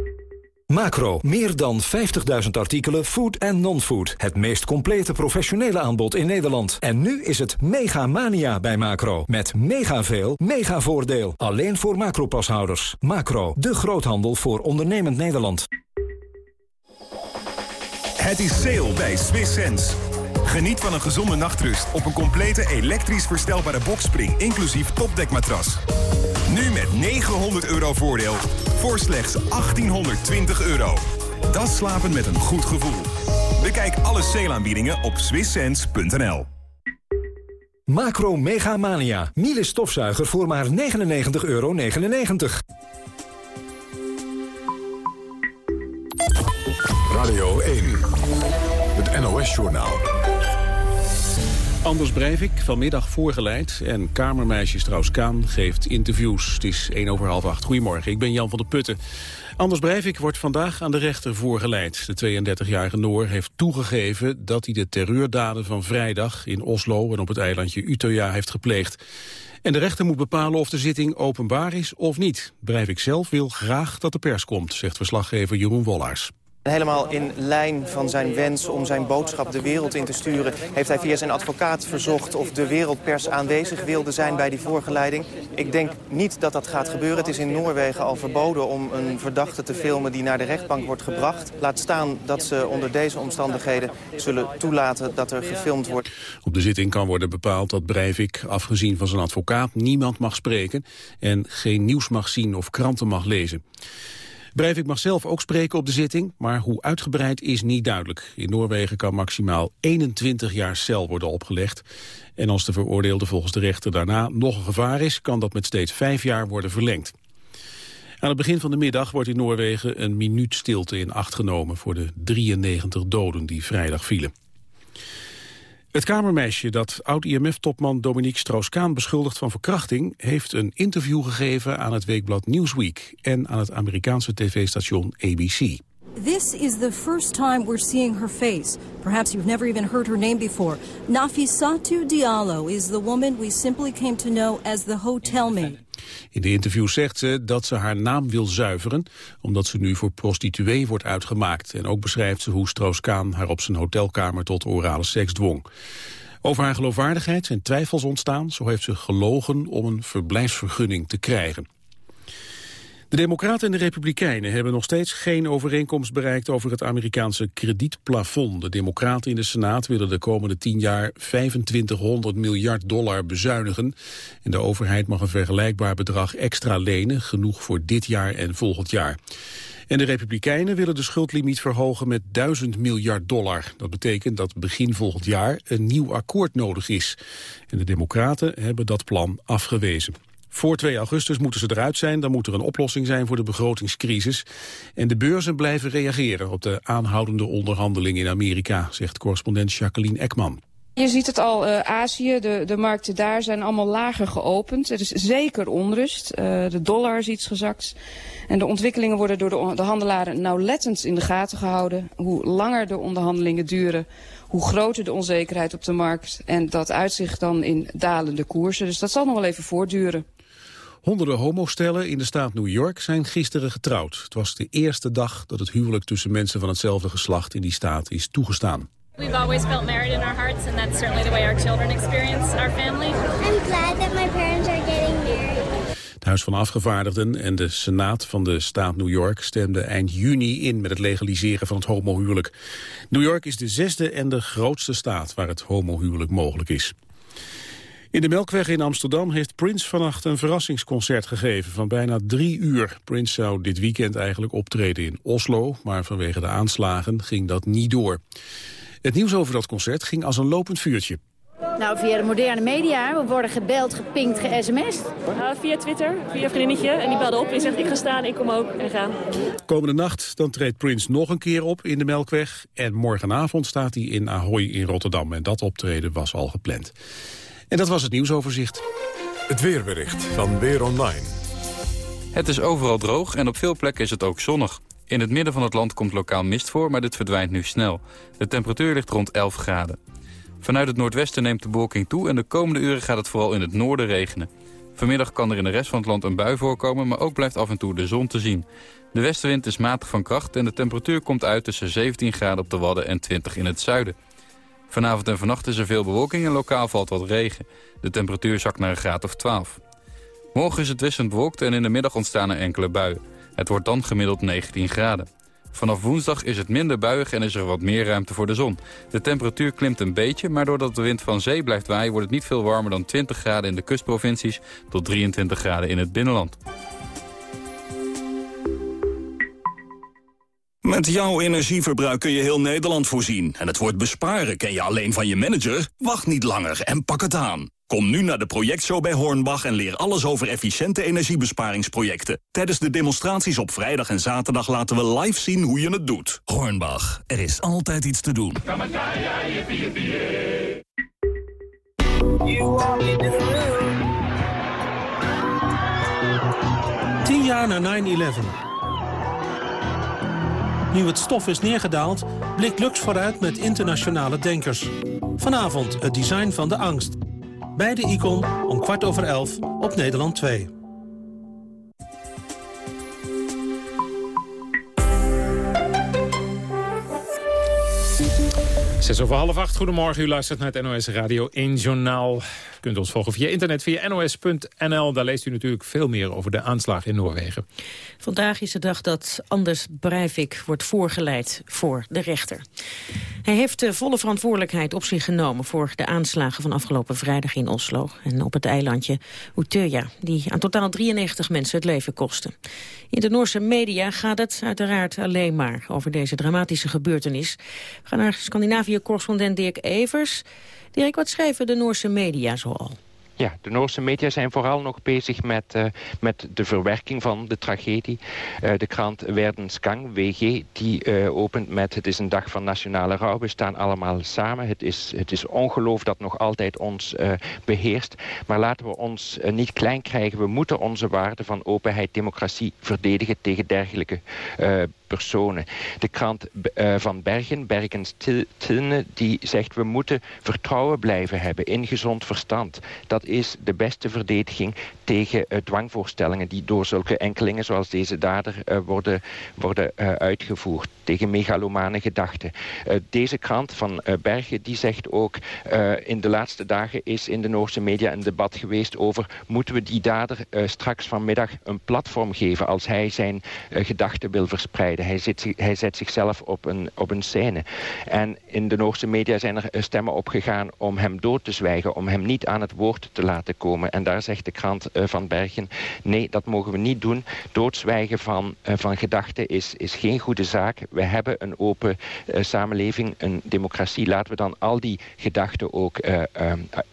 Macro, meer dan 50.000 artikelen, food en non-food. Het meest complete professionele aanbod in Nederland. En nu is het mega mania bij Macro. Met mega veel, mega voordeel. Alleen voor Macro-pashouders. Macro, de groothandel voor ondernemend Nederland. Het is sale bij Swiss Sense. Geniet van een gezonde nachtrust op een complete elektrisch verstelbare bokspring... inclusief topdekmatras. Nu met 900 euro voordeel voor slechts 1820 euro. Dat slapen met een goed gevoel. Bekijk alle sale op swisssense.nl. Macro Mega Mania. Miele stofzuiger voor maar 99,99 euro. Radio 1. Het NOS-journaal. Anders Breivik, vanmiddag voorgeleid. En kamermeisje Strauss-Kaan geeft interviews. Het is 1 over half 8. Goedemorgen, ik ben Jan van der Putten. Anders Breivik wordt vandaag aan de rechter voorgeleid. De 32-jarige Noor heeft toegegeven dat hij de terreurdaden van vrijdag... in Oslo en op het eilandje Utøya heeft gepleegd. En de rechter moet bepalen of de zitting openbaar is of niet. Breivik zelf wil graag dat de pers komt, zegt verslaggever Jeroen Wollaars. Helemaal in lijn van zijn wens om zijn boodschap de wereld in te sturen... heeft hij via zijn advocaat verzocht of de wereldpers aanwezig wilde zijn bij die voorgeleiding. Ik denk niet dat dat gaat gebeuren. Het is in Noorwegen al verboden om een verdachte te filmen die naar de rechtbank wordt gebracht. Laat staan dat ze onder deze omstandigheden zullen toelaten dat er gefilmd wordt. Op de zitting kan worden bepaald dat Breivik, afgezien van zijn advocaat, niemand mag spreken... en geen nieuws mag zien of kranten mag lezen. Breivik mag zelf ook spreken op de zitting, maar hoe uitgebreid is niet duidelijk. In Noorwegen kan maximaal 21 jaar cel worden opgelegd. En als de veroordeelde volgens de rechter daarna nog een gevaar is... kan dat met steeds vijf jaar worden verlengd. Aan het begin van de middag wordt in Noorwegen een minuut stilte in acht genomen... voor de 93 doden die vrijdag vielen. Het kamermeisje dat oud-IMF-topman Dominique Strauss-Kaan beschuldigt van verkrachting... heeft een interview gegeven aan het weekblad Newsweek... en aan het Amerikaanse tv-station ABC. This is the first time we're seeing her face. Perhaps you've never even heard her name before. Nafisatu Diallo is the woman we simply came to know as the hotel maid. In de interview zegt ze dat ze haar naam wil zuiveren... omdat ze nu voor prostituee wordt uitgemaakt. En ook beschrijft ze hoe Stroos-Kaan haar op zijn hotelkamer tot orale seks dwong. Over haar geloofwaardigheid zijn twijfels ontstaan. Zo heeft ze gelogen om een verblijfsvergunning te krijgen. De Democraten en de Republikeinen hebben nog steeds geen overeenkomst bereikt over het Amerikaanse kredietplafond. De Democraten in de Senaat willen de komende tien jaar 2500 miljard dollar bezuinigen. En de overheid mag een vergelijkbaar bedrag extra lenen, genoeg voor dit jaar en volgend jaar. En de Republikeinen willen de schuldlimiet verhogen met 1000 miljard dollar. Dat betekent dat begin volgend jaar een nieuw akkoord nodig is. En de Democraten hebben dat plan afgewezen. Voor 2 augustus moeten ze eruit zijn. Dan moet er een oplossing zijn voor de begrotingscrisis. En de beurzen blijven reageren op de aanhoudende onderhandelingen in Amerika, zegt correspondent Jacqueline Ekman. Je ziet het al, uh, Azië, de, de markten daar zijn allemaal lager geopend. Er is zeker onrust. Uh, de dollar is iets gezakt. En de ontwikkelingen worden door de, de handelaren nauwlettend in de gaten gehouden. Hoe langer de onderhandelingen duren, hoe groter de onzekerheid op de markt. En dat uitzicht dan in dalende koersen. Dus dat zal nog wel even voortduren. Honderden homostellen in de staat New York zijn gisteren getrouwd. Het was de eerste dag dat het huwelijk tussen mensen van hetzelfde geslacht in die staat is toegestaan. We've always felt married in our hearts and that's certainly the way our children experience our family. I'm glad that my parents are getting married. Het Huis van Afgevaardigden en de Senaat van de staat New York stemden eind juni in met het legaliseren van het homohuwelijk. New York is de zesde en de grootste staat waar het homohuwelijk mogelijk is. In de Melkweg in Amsterdam heeft Prince vannacht een verrassingsconcert gegeven van bijna drie uur. Prince zou dit weekend eigenlijk optreden in Oslo, maar vanwege de aanslagen ging dat niet door. Het nieuws over dat concert ging als een lopend vuurtje. Nou, via de moderne media. We worden gebeld, gepinkt, ge-sms'd. Uh, via Twitter, via een vriendinnetje. En die belde op en zegt, ik ga staan, ik kom ook en gaan. Komende nacht dan treedt Prince nog een keer op in de Melkweg. En morgenavond staat hij in Ahoy in Rotterdam. En dat optreden was al gepland. En dat was het nieuwsoverzicht. Het weerbericht van Weer Online. Het is overal droog en op veel plekken is het ook zonnig. In het midden van het land komt lokaal mist voor, maar dit verdwijnt nu snel. De temperatuur ligt rond 11 graden. Vanuit het noordwesten neemt de bewolking toe en de komende uren gaat het vooral in het noorden regenen. Vanmiddag kan er in de rest van het land een bui voorkomen, maar ook blijft af en toe de zon te zien. De westenwind is matig van kracht en de temperatuur komt uit tussen 17 graden op de Wadden en 20 in het zuiden. Vanavond en vannacht is er veel bewolking en lokaal valt wat regen. De temperatuur zakt naar een graad of 12. Morgen is het wisselend bewolkt en in de middag ontstaan er enkele buien. Het wordt dan gemiddeld 19 graden. Vanaf woensdag is het minder buiig en is er wat meer ruimte voor de zon. De temperatuur klimt een beetje, maar doordat de wind van zee blijft waaien... wordt het niet veel warmer dan 20 graden in de kustprovincies... tot 23 graden in het binnenland. Met jouw energieverbruik kun je heel Nederland voorzien. En het woord besparen ken je alleen van je manager? Wacht niet langer en pak het aan. Kom nu naar de projectshow bij Hornbach en leer alles over efficiënte energiebesparingsprojecten. Tijdens de demonstraties op vrijdag en zaterdag laten we live zien hoe je het doet. Hornbach, er is altijd iets te doen. Tien jaar na 9-11. Nu het stof is neergedaald, blikt Lux vooruit met internationale denkers. Vanavond het design van de angst. Bij de Icon om kwart over elf op Nederland 2. Zes over half acht. Goedemorgen, u luistert naar het NOS Radio 1 Journaal. Kunt ons volgen via internet, via nos.nl. Daar leest u natuurlijk veel meer over de aanslag in Noorwegen. Vandaag is de dag dat Anders Breivik wordt voorgeleid voor de rechter. Hij heeft de volle verantwoordelijkheid op zich genomen... voor de aanslagen van afgelopen vrijdag in Oslo... en op het eilandje Utøya, die aan totaal 93 mensen het leven kosten. In de Noorse media gaat het uiteraard alleen maar over deze dramatische gebeurtenis. We gaan naar Scandinavië-correspondent Dirk Evers. Dirk, wat schrijven de Noorse media zoal? Ja, de Noorse media zijn vooral nog bezig met, uh, met de verwerking van de tragedie. Uh, de krant Werdenskang, WG, die uh, opent met... het is een dag van nationale rouw, we staan allemaal samen. Het is, het is ongeloof dat nog altijd ons beheerst. Maar laten we ons niet klein krijgen. We moeten onze waarden van openheid, democratie verdedigen tegen dergelijke personen. De krant uh, van Bergen, Bergens Tilne, die zegt... we moeten vertrouwen blijven hebben in gezond verstand. Dat is de beste verdediging tegen uh, dwangvoorstellingen... die door zulke enkelingen zoals deze dader uh, worden, worden uitgevoerd. Tegen megalomane gedachten. deze krant van Bergen die zegt ook... in de laatste dagen is in de Noorse media een debat geweest over... moeten we die dader straks vanmiddag een platform geven... als hij zijn gedachten wil verspreiden. Hij, hij zet zichzelf op een, op een scène. En in de Noorse media zijn er eh, stemmen opgegaan om hem dood te zwijgen, om hem niet aan het woord te laten komen. En daar zegt de krant uh, van Bergen, nee, dat mogen we niet doen. Doodzwijgen van, uh, van gedachten is, is geen goede zaak. We hebben een open uh, samenleving, een democratie. Laten we dan al die gedachten ook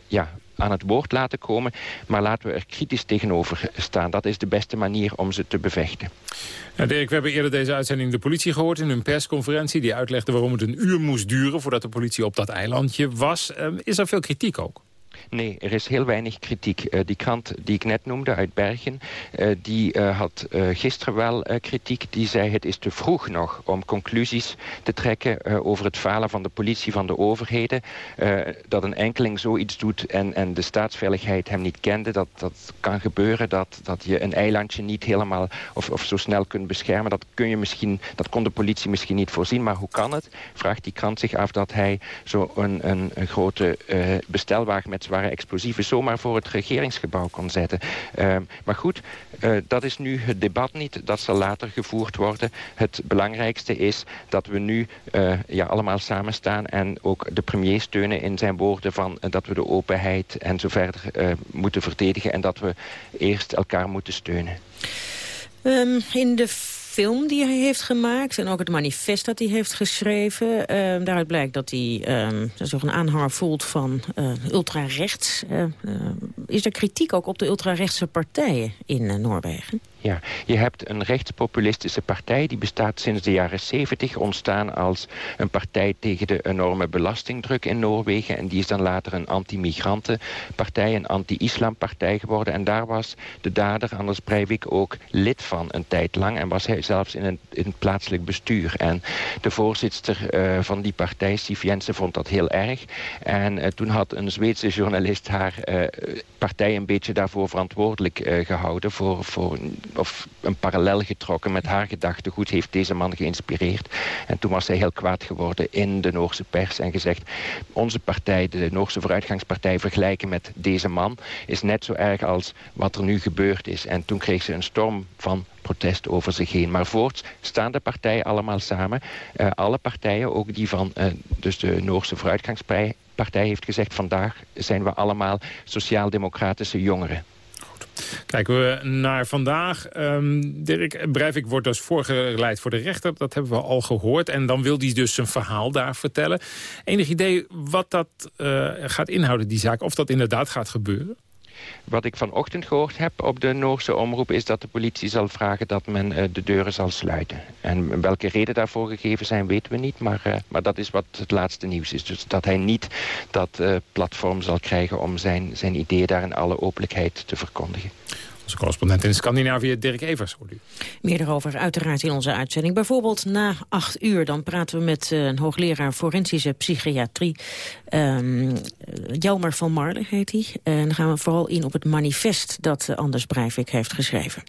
ja, aan het woord laten komen. Maar laten we er kritisch tegenover staan. Dat is de beste manier om ze te bevechten. Ja, Dirk, we hebben eerder deze uitzending de politie gehoord in een persconferentie. Die uitlegde waarom het een uur moest duren voordat de politie op dat eilandje was. Uh, is er veel kritiek ook? Nee, er is heel weinig kritiek. Uh, die krant die ik net noemde uit Bergen, uh, die uh, had gisteren wel kritiek. Die zei het is te vroeg nog om conclusies te trekken over het falen van de politie, van de overheden. dat een enkeling zoiets doet en, en de staatsveiligheid hem niet kende, dat, dat kan gebeuren. Dat, dat je een eilandje niet helemaal of, of zo snel kunt beschermen. Dat, kun je misschien, dat kon de politie misschien niet voorzien, maar hoe kan het? Vraagt die krant zich af dat hij zo een, een, een grote bestelwagen met zware explosieven zomaar voor het regeringsgebouw kon zetten. Ehm, maar goed, uh, dat is nu het debat niet. Dat zal later gevoerd worden. Het belangrijkste is dat we nu uh, ja, allemaal samen staan... en ook de premier steunen in zijn woorden van dat we de openheid en zo verder moeten verdedigen... en dat we eerst elkaar moeten steunen. Um, in de film die hij heeft gemaakt... en ook het manifest dat hij heeft geschreven... Uh, daaruit blijkt dat hij zich een aanhanger voelt van uh, ultrarechts. Uh, is er kritiek ook op de ultrarechtse partijen in Noorwegen? Ja, je hebt een rechtspopulistische partij... die bestaat sinds de jaren 70, ontstaan als een partij tegen de enorme belastingdruk in Noorwegen. En die is dan later een anti-migrantenpartij, een anti-islampartij geworden. En daar was de dader, Anders Breivik, ook lid van een tijd lang. En was hij zelfs in een, in plaatselijk bestuur. En de voorzitter uh, van die partij, Siv Jensen, vond dat heel erg. En uh, toen had een Zweedse journalist haar uh, partij een beetje daarvoor verantwoordelijk gehouden... voor, voor of een parallel getrokken met haar gedachtegoed... heeft deze man geïnspireerd. En toen was hij heel kwaad geworden in de Noorse pers en gezegd... onze partij, de Noorse Vooruitgangspartij, vergelijken met deze man... is net zo erg als wat er nu gebeurd is. En toen kreeg ze een storm van protest over zich heen. Maar voorts staan de partijen allemaal samen. Uh, alle partijen, ook die van uh, dus de Noorse Vooruitgangspartij... heeft gezegd, vandaag zijn we allemaal sociaal-democratische jongeren. Kijken we naar vandaag. Um, Dirk Breivik wordt dus voorgeleid voor de rechter. Dat hebben we al gehoord. En dan wil hij dus zijn verhaal daar vertellen. Enig idee wat dat uh, gaat inhouden, die zaak? Of dat inderdaad gaat gebeuren? Wat ik vanochtend gehoord heb op de Noorse omroep... is dat de politie zal vragen dat men uh, de deuren zal sluiten. En welke reden daarvoor gegeven zijn, weten we niet. Maar, uh, maar dat is wat het laatste nieuws is. Dus dat hij niet dat uh, platform zal krijgen... om zijn, zijn ideeën daar in alle openlijkheid te verkondigen. Correspondent in Scandinavië, Dirk Evers. Meer daarover uiteraard in onze uitzending. Bijvoorbeeld na acht uur, dan praten we met uh, een hoogleraar forensische psychiatrie. Um, van Marle heet hij. En dan gaan we vooral in op het manifest dat Anders Breivik heeft geschreven.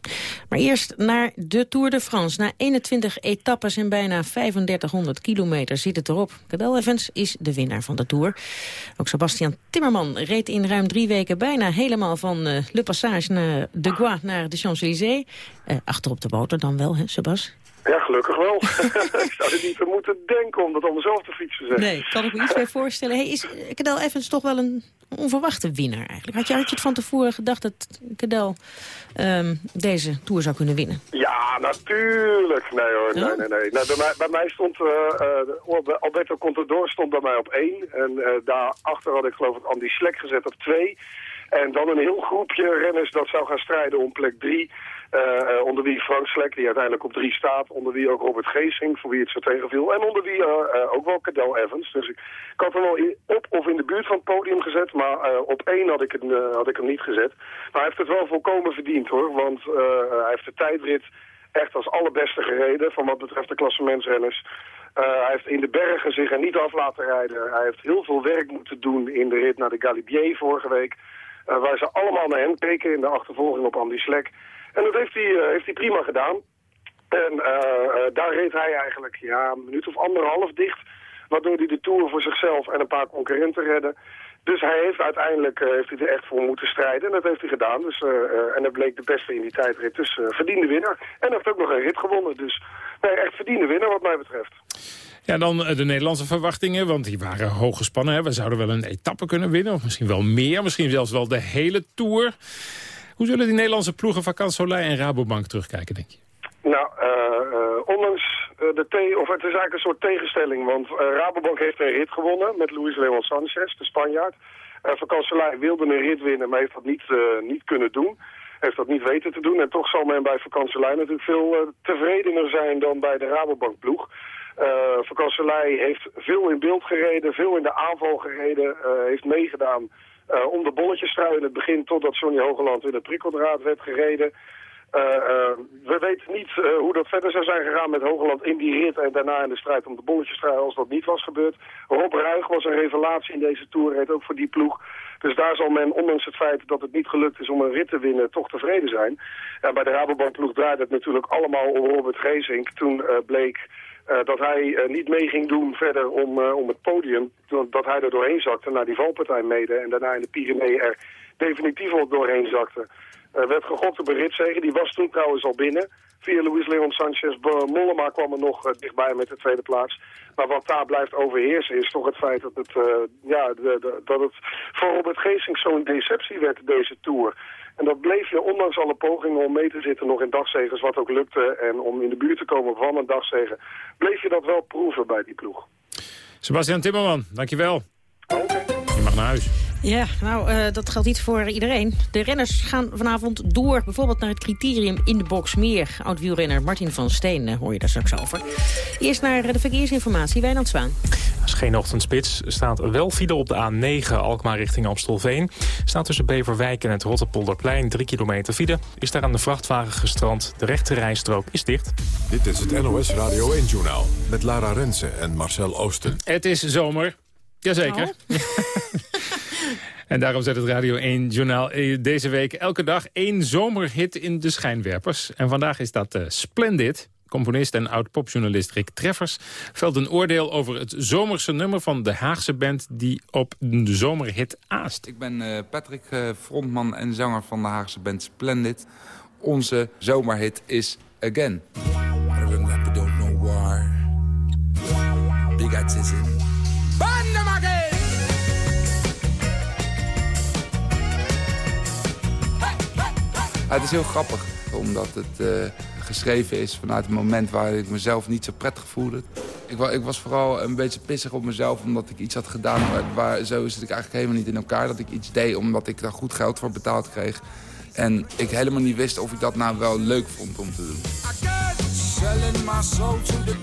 Maar eerst naar de Tour de France. Na 21 etappes en bijna 3500 kilometer zit het erop. Cadel Evans is de winnaar van de Tour. Ook Sebastian Timmerman reed in ruim drie weken bijna helemaal van uh, Le Passage naar de de naar de Champs-Élysées. Uh, achter op de boter dan wel, hè, Sebas? Ja, gelukkig wel. <laughs> ik zou er niet voor moeten denken om dat om mezelf te fietsen. Zeg. Nee, kan ik me iets bij voorstellen. Hey, is Cadel Evans toch wel een onverwachte winnaar eigenlijk? Had je, had je het van tevoren gedacht dat Cadel um, deze Tour zou kunnen winnen? Ja, natuurlijk. Nee hoor, nee, nee, nee. Nou, bij, mij, bij mij stond, uh, uh, Alberto Contador stond bij mij op één. En uh, daarachter had ik geloof ik Andy Slek gezet op twee. En dan een heel groepje renners dat zou gaan strijden om plek drie. Uh, onder wie Frank Slek, die uiteindelijk op drie staat. Onder wie ook Robert Geesing, voor wie het zo tegenviel. En onder wie uh, ook wel Cadel Evans. Dus ik, ik, had hem wel op of in de buurt van het podium gezet. Maar op één had ik, het, had ik hem niet gezet. Maar hij heeft het wel volkomen verdiend hoor. Want hij heeft de tijdrit echt als allerbeste gereden. Van wat betreft de klassementsrenners. hij heeft in de bergen zich er niet af laten rijden. Hij heeft heel veel werk moeten doen in de rit naar de Galibier vorige week. Uh, waar ze allemaal naar hem keken in de achtervolging op Andy Slek. En dat heeft hij, uh, heeft hij prima gedaan. En uh, daar reed hij eigenlijk ja, een minuut of anderhalf dicht. Waardoor hij de Tour voor zichzelf en een paar concurrenten redde. Dus hij heeft uiteindelijk heeft hij er echt voor moeten strijden. En dat heeft hij gedaan. Dus, en hij bleek de beste in die tijdrit. Dus verdiende winnaar. En heeft ook nog een rit gewonnen. Dus nee, echt verdiende winnaar wat mij betreft. Ja, dan eh, de Nederlandse verwachtingen, want die waren hoog gespannen. Hè. We zouden wel een etappe kunnen winnen, of misschien wel meer. Misschien zelfs wel de hele Tour. Hoe zullen die Nederlandse ploegen van Soleil en Rabobank terugkijken, denk je? Nou, uh, uh, ondanks de T, of het is eigenlijk een soort tegenstelling. Want Rabobank heeft een rit gewonnen met Luis Leon Sanchez, de Spanjaard. Uh, van wilde een rit winnen, maar heeft dat niet, niet kunnen doen heeft dat niet weten te doen. En toch zal men bij vakantielijn natuurlijk veel tevredener zijn dan bij de Rabobank ploeg. Uh, heeft veel in beeld gereden, veel in de aanval gereden, uh, heeft meegedaan uh, om de bolletjesstrui in het begin totdat Sonny Hogeland in het prikkeldraad werd gereden. we weten niet hoe dat verder zou zijn gegaan met Hogeland in die rit en daarna in de strijd om de bolletjesstrui als dat niet was gebeurd. Rob Ruig was een revelatie in deze Tour, reed ook voor die ploeg. Dus daar zal men, ondanks het feit dat het niet gelukt is om een rit te winnen, toch tevreden zijn. En bij de Rabobank ploeg draaide het natuurlijk allemaal om Robert Geesink. Toen bleek dat hij niet mee ging doen verder om, om het podium. Dat hij er doorheen zakte naar die valpartij mede. En daarna in de Pyreneeën er definitief al doorheen zakte. werd gegokt op een. Die was toen trouwens al binnen. Via Luis Leon Sanchez. Mollema kwam er nog dichtbij met de tweede plaats. Maar wat daar blijft overheersen is toch het feit dat het, ja, de, dat het voor Robert Geesink zo'n deceptie werd deze Tour. En dat bleef je, ondanks alle pogingen om mee te zitten nog in dagzegers, wat ook lukte, en om in de buurt te komen van een dagzegen, bleef je dat wel proeven bij die ploeg. Sebastian Timmerman, dankjewel. Okay. Je mag naar huis. Ja, nou, uh, dat geldt niet voor iedereen. De renners gaan vanavond door, bijvoorbeeld naar het criterium in de Boxmeer. Oud-wielrenner Martin van Steen uh, hoor je daar straks over. Eerst naar de verkeersinformatie, Wijnand Zwaan. Is geen ochtendspits. Er staat wel file op de A9 Alkmaar richting Amstelveen. Staat tussen Beverwijk en het Rotterpolderplein 3 kilometer file. Is daar aan de vrachtwagen gestrand. De rechte rijstrook is dicht. Dit is het NOS Radio 1-journaal met Lara Rensen en Marcel Oosten. Het is zomer. Jazeker. Oh. <laughs> En daarom zet het Radio 1 Journaal eh, deze week elke dag één zomerhit in de schijnwerpers. En vandaag is dat uh, Splendid. Componist en oud-popjournalist Rick Treffers velt een oordeel over het zomerse nummer van de Haagse band die op de zomerhit aast. Ik ben uh, Patrick, uh, frontman en zanger van de Haagse band Splendid. Onze zomerhit is Again. don't know why. Big het is heel grappig, omdat het uh, geschreven is vanuit het moment waar ik mezelf niet zo prettig voelde. Ik, ik, was vooral een beetje pissig op mezelf omdat ik iets had gedaan. Waar, waar, zo zit ik eigenlijk helemaal niet in elkaar. Dat ik iets deed omdat ik daar goed geld voor betaald kreeg. En ik helemaal niet wist of ik dat nou wel leuk vond om te doen. Selling my soul to the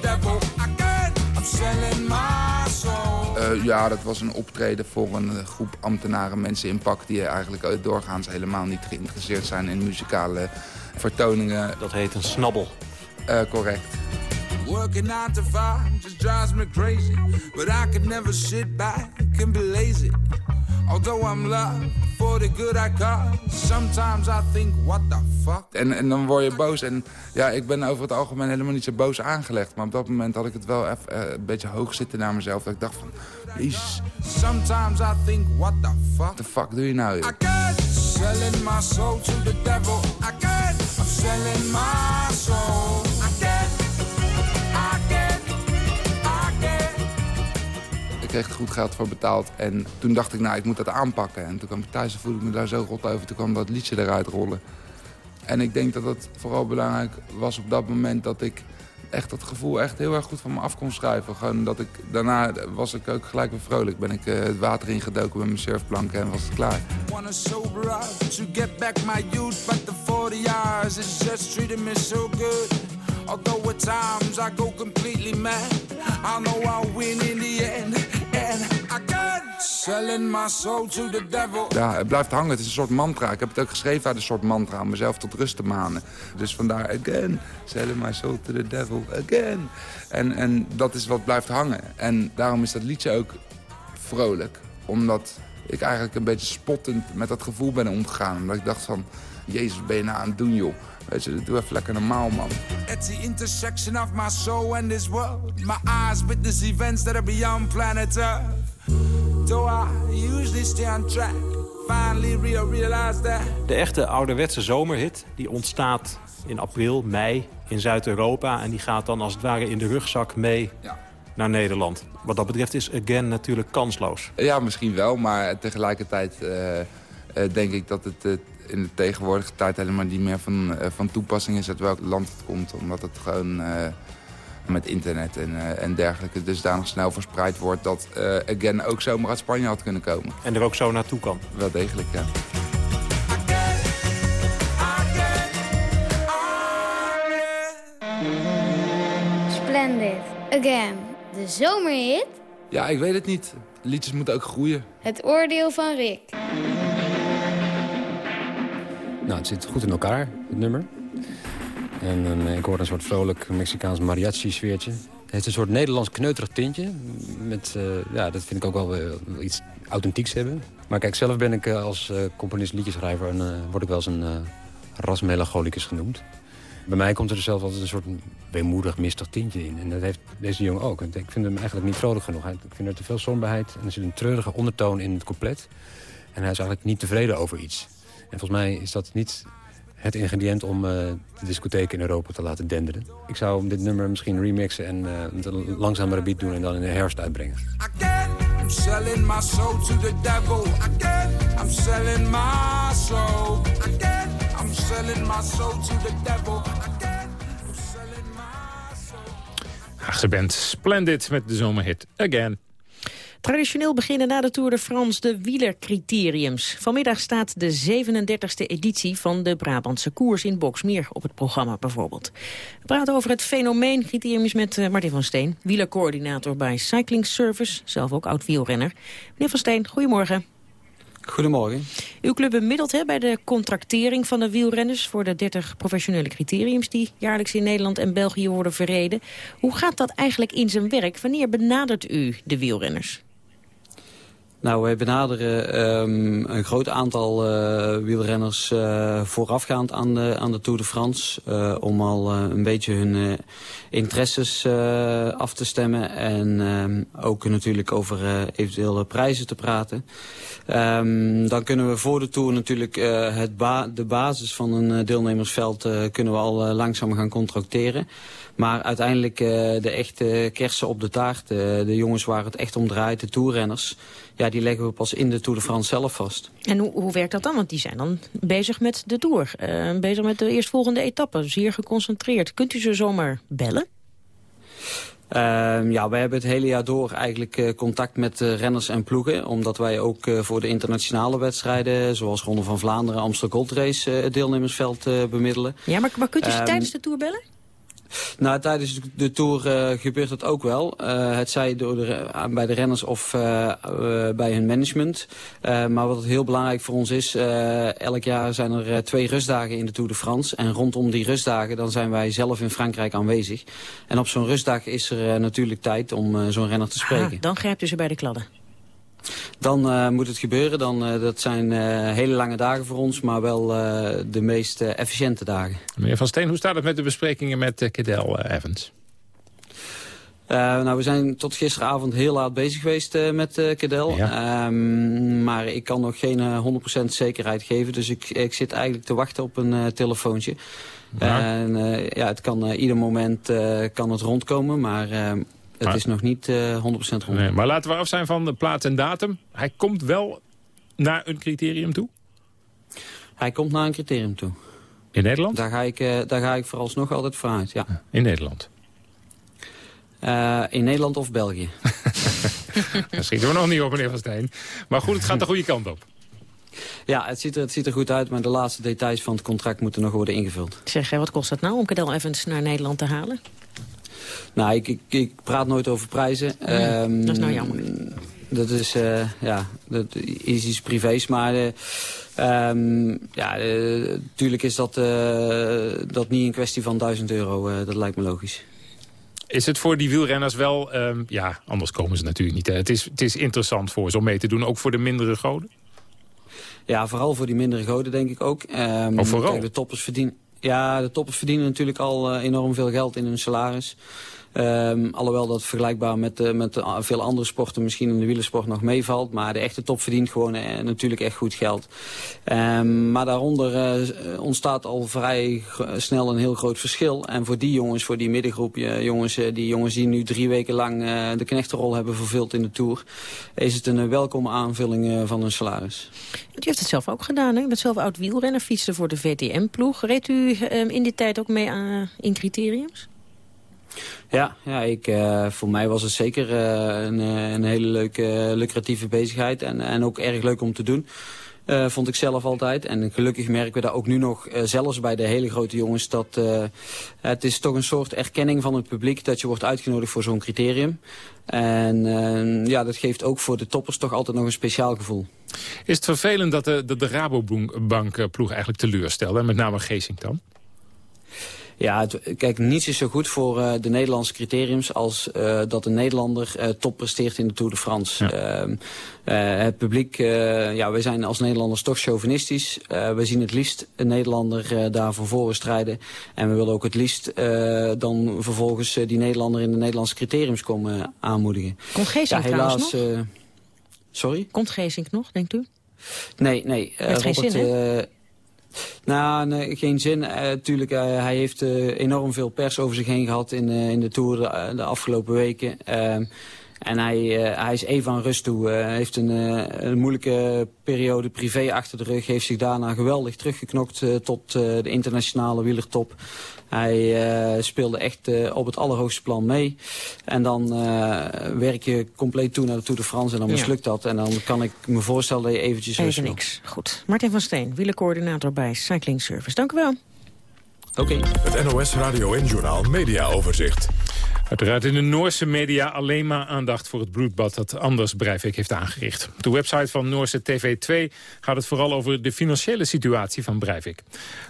devil again. I'm selling my soul Uh, ja, dat was een optreden voor een uh, groep ambtenaren, mensen in pak... die eigenlijk uh, doorgaans helemaal niet geïnteresseerd zijn in muzikale vertoningen. Dat heet een snabbel. correct. Working 9 to 5 just drives me crazy. But I could never sit back and be lazy. Although I'm loved for the good I got, sometimes I think, what the fuck? En, en dan word je boos. En ja, ik ben over het algemeen helemaal niet zo boos aangelegd. Maar op dat moment had ik het wel even uh, een beetje hoog zitten naar mezelf. Dat ik dacht van, jezus. Sometimes I think, what the fuck? The fuck doe je nou? Joh? I can't selling my soul to the devil. I can't, I'm selling my soul. Er goed geld voor betaald. En toen dacht ik, nou, ik moet dat aanpakken. En toen kwam ik thuis en voelde ik me daar zo rot over. Toen kwam dat liedje eruit rollen. En ik denk dat het vooral belangrijk was op dat moment dat ik echt dat gevoel echt heel erg goed van me af kon schrijven. Gewoon dat ik, daarna was ik ook gelijk weer vrolijk. Ben ik uh, het water ingedoken met mijn surfplanken en was het klaar. I go completely mad know I'll win in the end Ja, het blijft hangen. Het is een soort mantra. Ik heb het ook geschreven uit een soort mantra om mezelf tot rust te manen. Dus vandaar again. Selling my soul to the devil again. En, en dat is wat blijft hangen. En daarom is dat liedje ook vrolijk. Omdat ik eigenlijk een beetje spottend met dat gevoel ben omgegaan. Omdat ik dacht van, Jezus, ben je nou aan het doen, joh? Weet je, doe even lekker normaal, man. At the intersection of my soul and this world. My eyes witness events that are beyond planet Earth. De echte ouderwetse zomerhit die ontstaat in april, mei in Zuid-Europa... en die gaat dan als het ware in de rugzak mee naar Nederland. Wat dat betreft is Again natuurlijk kansloos. Ja, misschien wel, maar tegelijkertijd uh, uh, denk ik dat het... Uh, in de tegenwoordige tijd helemaal niet meer van, van toepassing is uit welk land het komt. Omdat het gewoon met internet en, uh, en dergelijke dusdanig snel verspreid wordt... dat uh, Again ook zomaar uit Spanje had kunnen komen. En er ook zo naartoe kan? Wel degelijk, ja. Splendid. Again. De zomerhit? Ja, ik weet het niet. Liedjes moeten ook groeien. Het oordeel van Rick. Nou, het zit goed in elkaar, het nummer. En ik hoor een soort vrolijk Mexicaans mariachi-sfeertje. Het heeft een soort Nederlands kneuterig tintje. Met, uh, ja, dat vind ik ook wel, iets authentieks hebben. Maar kijk, zelf ben ik als componist liedjeschrijver... en word ik wel eens een rasmelancholicus genoemd. Bij mij komt er zelf altijd een soort weemoedig, mistig tintje in. En dat heeft deze jongen ook. Ik vind hem eigenlijk niet vrolijk genoeg. Ik vind er te veel somberheid en er zit een treurige ondertoon in het couplet. En hij is eigenlijk niet tevreden over iets. En volgens mij is dat niet het ingrediënt om uh, de discotheek in Europa te laten denderen. Ik zou dit nummer misschien remixen en uh, een langzamere beat doen en dan in de herfst uitbrengen. I'm selling my soul to the devil. Again, I'm selling my soul. Again, I'm selling my soul to the devil. Again, I'm selling my soul. Haagse band Splendid met de zomerhit Again. Traditioneel beginnen na de Tour de France de wielercriteriums. Vanmiddag staat de 37e editie van de Brabantse koers in Boksmeer op het programma bijvoorbeeld. We praten over het fenomeen criteriums met uh, Martin van Steen, wielercoördinator bij Cycling Service, zelf ook oud-wielrenner. Meneer van Steen, goedemorgen. Goedemorgen. Uw club bemiddelt hè, bij de contractering van de wielrenners... voor de 30 professionele criteriums die jaarlijks in Nederland en België worden verreden. Hoe gaat dat eigenlijk in zijn werk? Wanneer benadert u de wielrenners? Nou, wij benaderen um, een groot aantal uh, wielrenners uh, voorafgaand aan de, aan de Tour de France. Uh, om al een beetje hun interesses af te stemmen. En um, ook natuurlijk over eventuele prijzen te praten. Um, dan kunnen we voor de Tour natuurlijk het de basis van een deelnemersveld kunnen we al langzaam gaan contracteren. Maar uiteindelijk de echte kersen op de taart, de jongens waar het echt om draait, de toerrenners ja, die leggen we pas in de Tour de France zelf vast. En hoe, hoe werkt dat dan? Want die zijn dan bezig met de Tour. Uh, bezig met de eerstvolgende etappe. Zeer geconcentreerd. Kunt u ze zomaar bellen? Uh, ja, wij hebben het hele jaar door eigenlijk uh, contact met uh, renners en ploegen. Omdat wij ook voor de internationale wedstrijden, zoals Ronde van Vlaanderen, Amsterdam Gold Race, het deelnemersveld bemiddelen. Ja, maar, maar kunt u ze um, tijdens de Tour bellen? Nou, tijdens de Tour uh, gebeurt dat ook wel. Uh, het zij door de, bij de renners of uh, bij hun management. maar wat heel belangrijk voor ons is... elk jaar zijn er twee rustdagen in de Tour de France. En rondom die rustdagen dan zijn wij zelf in Frankrijk aanwezig. En op zo'n rustdag is er natuurlijk tijd om zo'n renner te spreken. Ah, dan grijpt u ze bij de kladden. Dan uh, moet het gebeuren. Dan, uh, dat zijn uh, hele lange dagen voor ons, maar wel de meest efficiënte dagen. Meneer Van Steen, hoe staat het met de besprekingen met Kedel Evans? nou, we zijn tot gisteravond heel laat bezig geweest met uh, Cadel. Ja. Um, maar ik kan nog geen 100% zekerheid geven. Dus ik, ik zit eigenlijk te wachten op een telefoontje. Ja. En ja, het kan ieder moment kan het rondkomen. Maar het is nog niet uh, eh, 100% rond. Nee, maar laten we af zijn van de plaats en datum. Hij komt wel naar een criterium toe? Hij komt naar een criterium toe. In Nederland? Daar ga ik, uh, daar ga ik vooralsnog altijd vanuit, ja. In Nederland? Uh, in Nederland of België. <laughs> <laughs> Daar schieten we nog niet op, meneer Van Steen. Maar goed, het gaat de goede kant op. Ja, het ziet, er, het ziet er goed uit, maar de laatste details van het contract moeten nog worden ingevuld. Zeg, wat kost dat nou om Cadel Evans naar Nederland te halen? Nou, ik, ik, ik praat nooit over prijzen. Um, dat is nou jammer. Dat is, uh, ja, dat is iets privés, maar... Uh, um, ja, natuurlijk uh, is dat, dat niet een kwestie van 1000 euro. dat lijkt me logisch. Is het voor die wielrenners wel... Um, ja, anders komen ze natuurlijk niet. Hè. Het, is, het is interessant voor ze om mee te doen, ook voor de mindere goden? Ja, vooral voor die mindere goden denk ik ook. Um, oh, vooral? Kijk, de toppers verdienen... Ja, de toppers verdienen natuurlijk al uh, enorm veel geld in hun salaris. Um, alhoewel dat vergelijkbaar met, met uh, veel andere sporten misschien in de wielersport nog meevalt. Maar de echte top verdient gewoon uh, natuurlijk echt goed geld. Um, maar daaronder ontstaat al vrij snel een heel groot verschil. En voor die jongens, voor die middengroep, jongens, die jongens die nu drie weken lang de knechtenrol hebben vervuld in de Tour, is het een welkome aanvulling van hun salaris. U heeft het zelf ook gedaan, hè? U bent zelf oud wielrenner, fietste voor de VTM-ploeg. Reed u um, in die tijd ook mee aan, in criteriums? Ja, ja ik, uh, voor mij was het zeker uh, een, eh, een, hele leuke, lucratieve bezigheid en, en ook erg leuk om te doen. Vond ik zelf altijd. En gelukkig merken we daar ook nu nog, zelfs bij de hele grote jongens, dat het is toch een soort erkenning van het publiek dat je wordt uitgenodigd voor zo'n criterium. En ja, dat geeft ook voor de toppers toch altijd nog een speciaal gevoel. Is het vervelend dat de, de, de Rabobank ploeg eigenlijk teleurstelde, met name Geesink dan? Ja, kijk, niets is zo goed voor uh, de Nederlandse criteriums... als uh, dat een Nederlander uh, top presteert in de Tour de France. Ja. Ehm, het publiek, ja, wij zijn als Nederlanders toch chauvinistisch. we zien het liefst een Nederlander daar voor voren strijden. En we willen ook het liefst dan vervolgens die Nederlander... in de Nederlandse criteriums komen aanmoedigen. Komt Geesink ja, helaas, nog? sorry? Komt Geesink nog, denkt u? Nee, nee. Heeft geen Robert, zin, nou, nee, geen zin. Uh, hij heeft uh, enorm veel pers over zich heen gehad in, in de Tour de, de afgelopen weken. Ehm, en hij, hij is even aan rust toe. Hij heeft een, een, moeilijke periode privé achter de rug. Heeft zich daarna geweldig teruggeknokt tot de internationale wielertop. Hij uh, speelde echt uh, op het allerhoogste plan mee. En dan uh, werk je compleet toe naar de Tour de France en dan mislukt ja. dat. En dan kan ik me voorstellen dat je eventjes Even niks. Goed. Martin van Steen, wielercoördinator bij Cycling Service. Dank u wel. Oké. Okay. Het NOS Radio en Journal Media Overzicht. Uiteraard in de Noorse media alleen maar aandacht voor het bloedbad dat Anders Breivik heeft aangericht. Op de website van Noorse TV2 gaat het vooral over de financiële situatie van Breivik.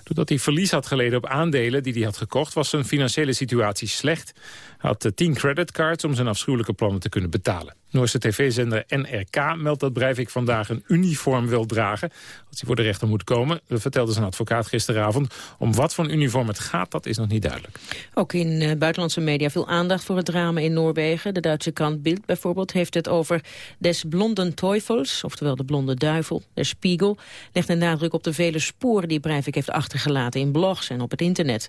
Doordat hij verlies had geleden op aandelen die hij had gekocht, was zijn financiële situatie slecht had 10 creditcards om zijn afschuwelijke plannen te kunnen betalen. Noorse tv-zender NRK meldt dat Breivik vandaag een uniform wil dragen... als hij voor de rechter moet komen. Dat vertelde zijn advocaat gisteravond. Om wat voor uniform het gaat, dat is nog niet duidelijk. Ook in uh, buitenlandse media veel aandacht voor het drama in Noorwegen. De Duitse krant Bild bijvoorbeeld heeft het over des blonden Teufels... oftewel de blonde duivel. De Spiegel legt een nadruk op de vele sporen die Breivik heeft achtergelaten... in blogs en op het internet.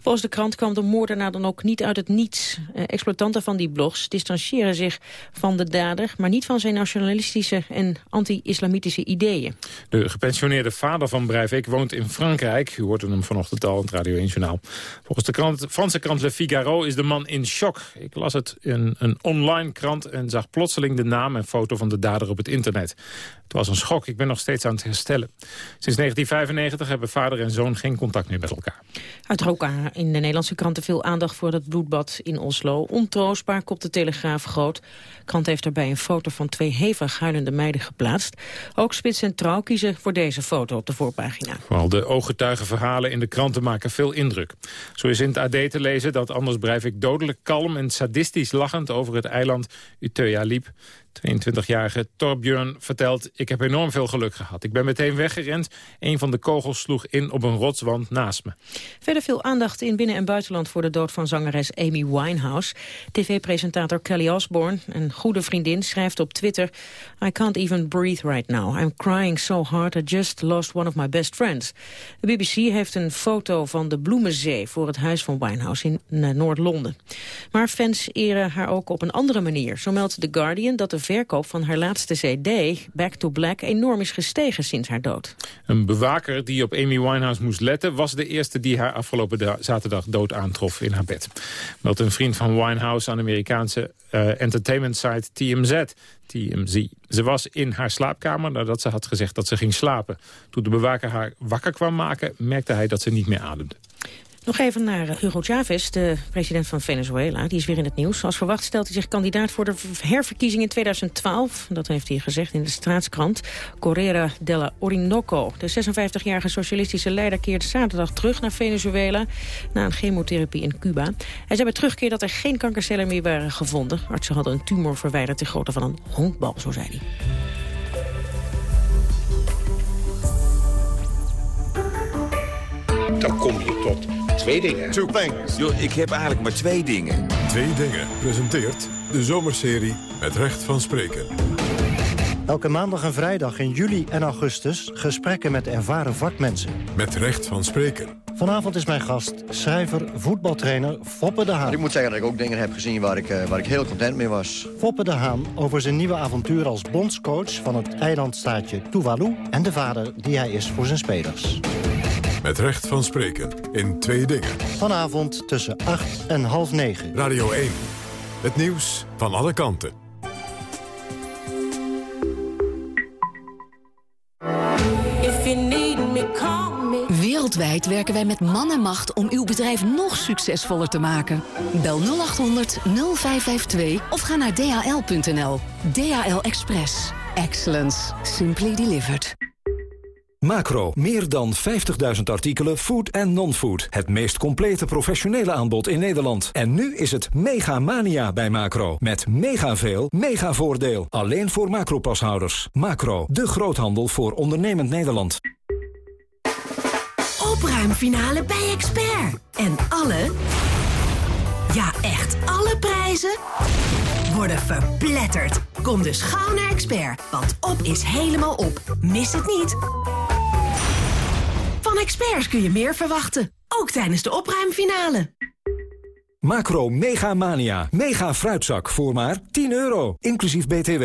Volgens de krant kwam de moordenaar dan ook niet uit het niets. Uh, exploitanten van die blogs distancieren zich van de dader... maar niet van zijn nationalistische en anti-islamitische ideeën. De gepensioneerde vader van Breivik woont in Frankrijk. U hoorde hem vanochtend al in het Radio 1 Journaal. Volgens de krant, Franse krant Le Figaro is de man in shock. Ik las het in een online krant en zag plotseling de naam en foto van de dader op het internet. Het was een schok. Ik ben nog steeds aan het herstellen. Sinds 1995 hebben vader en zoon geen contact meer met elkaar. Uit ook in de Nederlandse kranten veel aandacht voor het bloedbad in Oslo. Ontroostbaar kopt de Telegraaf groot. krant heeft daarbij een foto van twee hevig huilende meiden geplaatst. Ook Spits en Trouw kiezen voor deze foto op de voorpagina. Vooral de ooggetuigenverhalen in de kranten maken veel indruk. Zo is in het AD te lezen dat anders ik dodelijk kalm en sadistisch lachend over het eiland Utøya liep. 22-jarige Torbjörn vertelt, ik heb enorm veel geluk gehad. Ik ben meteen weggerend. Een van de kogels sloeg in op een rotswand naast me. Verder veel aandacht in binnen- en buitenland voor de dood van zangeres Amy Winehouse. TV-presentator Kelly Osbourne, een goede vriendin, schrijft op Twitter... I can't even breathe right now. I'm crying so hard I just lost one of my best friends. De BBC heeft een foto van de Bloemenzee voor het huis van Winehouse in eh, Noord-Londen. Maar fans eren haar ook op een andere manier. Zo meldt The Guardian dat de verkoop van haar laatste cd, Back to Black, enorm is gestegen sinds haar dood. Een bewaker die op Amy Winehouse moest letten... was de eerste die haar afgelopen zaterdag dood aantrof in haar bed. Meldt een vriend van Winehouse aan de Amerikaanse uh, entertainment site TMZ. TMZ. Ze was in haar slaapkamer nadat ze had gezegd dat ze ging slapen. Toen de bewaker haar wakker kwam maken, merkte hij dat ze niet meer ademde. Nog even naar eh, Hugo Chavez, de president van Venezuela. Die is weer in het nieuws. Als verwacht stelt hij zich kandidaat voor de herverkiezing in 2012. Dat heeft hij gezegd in de straatskrant. Correra de la Orinoco. De 56-jarige socialistische leider keert zaterdag terug naar Venezuela... na een chemotherapie in Cuba. Hij zei bij terugkeer dat er geen kankercellen meer waren gevonden. Artsen hadden een tumor verwijderd ter grootte van een honkbal, zo zei hij. Dan kom je tot Twee dingen. Two things. Yo, ik heb eigenlijk maar twee dingen. Twee dingen presenteert de zomerserie met recht van spreken. Elke maandag en vrijdag in juli en augustus gesprekken met ervaren vakmensen. Met recht van spreken. Vanavond is mijn gast, schrijver, voetbaltrainer Foppe de Haan. Ik moet zeggen dat ik ook dingen heb gezien waar ik, uh, waar ik heel content mee was. Foppe de Haan over zijn nieuwe avontuur als bondscoach van het eilandstaatje Tuvalu... en de vader die hij is voor zijn spelers. Met recht van spreken in twee dingen. Vanavond tussen 8 en half 9. Radio 1. Het nieuws van alle kanten. Wereldwijd werken wij met man en macht om uw bedrijf nog succesvoller te maken. Bel 0800 0552 of ga naar dhl.nl. DHL Express. Excellence. Simply delivered. Macro, meer dan 50.000 artikelen, food en non-food. Het meest complete professionele aanbod in Nederland. En nu is het mega mania bij Macro. Met mega veel, mega voordeel. Alleen voor Macro-pashouders. Macro, de groothandel voor ondernemend Nederland. Opruimfinale bij Expert. En alle, ja echt alle prijzen worden verpletterd. Kom dus gauw naar Expert, want op is helemaal op. Mis het niet. Van experts kun je meer verwachten, ook tijdens de opruimfinale. Macro Mega Mania. Mega fruitzak voor maar 10 euro, inclusief BTW.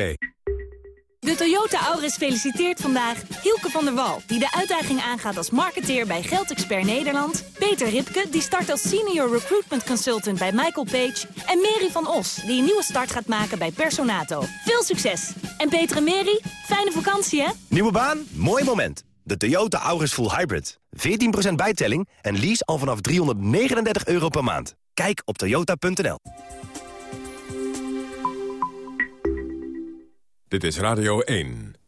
De Toyota Auris feliciteert vandaag Hielke van der Wal... die de uitdaging aangaat als marketeer bij Geldexpert Nederland... Peter Ripke, die start als Senior Recruitment Consultant bij Michael Page... en Mary van Os, die een nieuwe start gaat maken bij Personato. Veel succes! En Peter en Mary, fijne vakantie, hè? Nieuwe baan? Mooi moment. De Toyota Auris Full Hybrid. 14% bijtelling en lease al vanaf 339 euro per maand. Kijk op toyota.nl. Dit is Radio 1.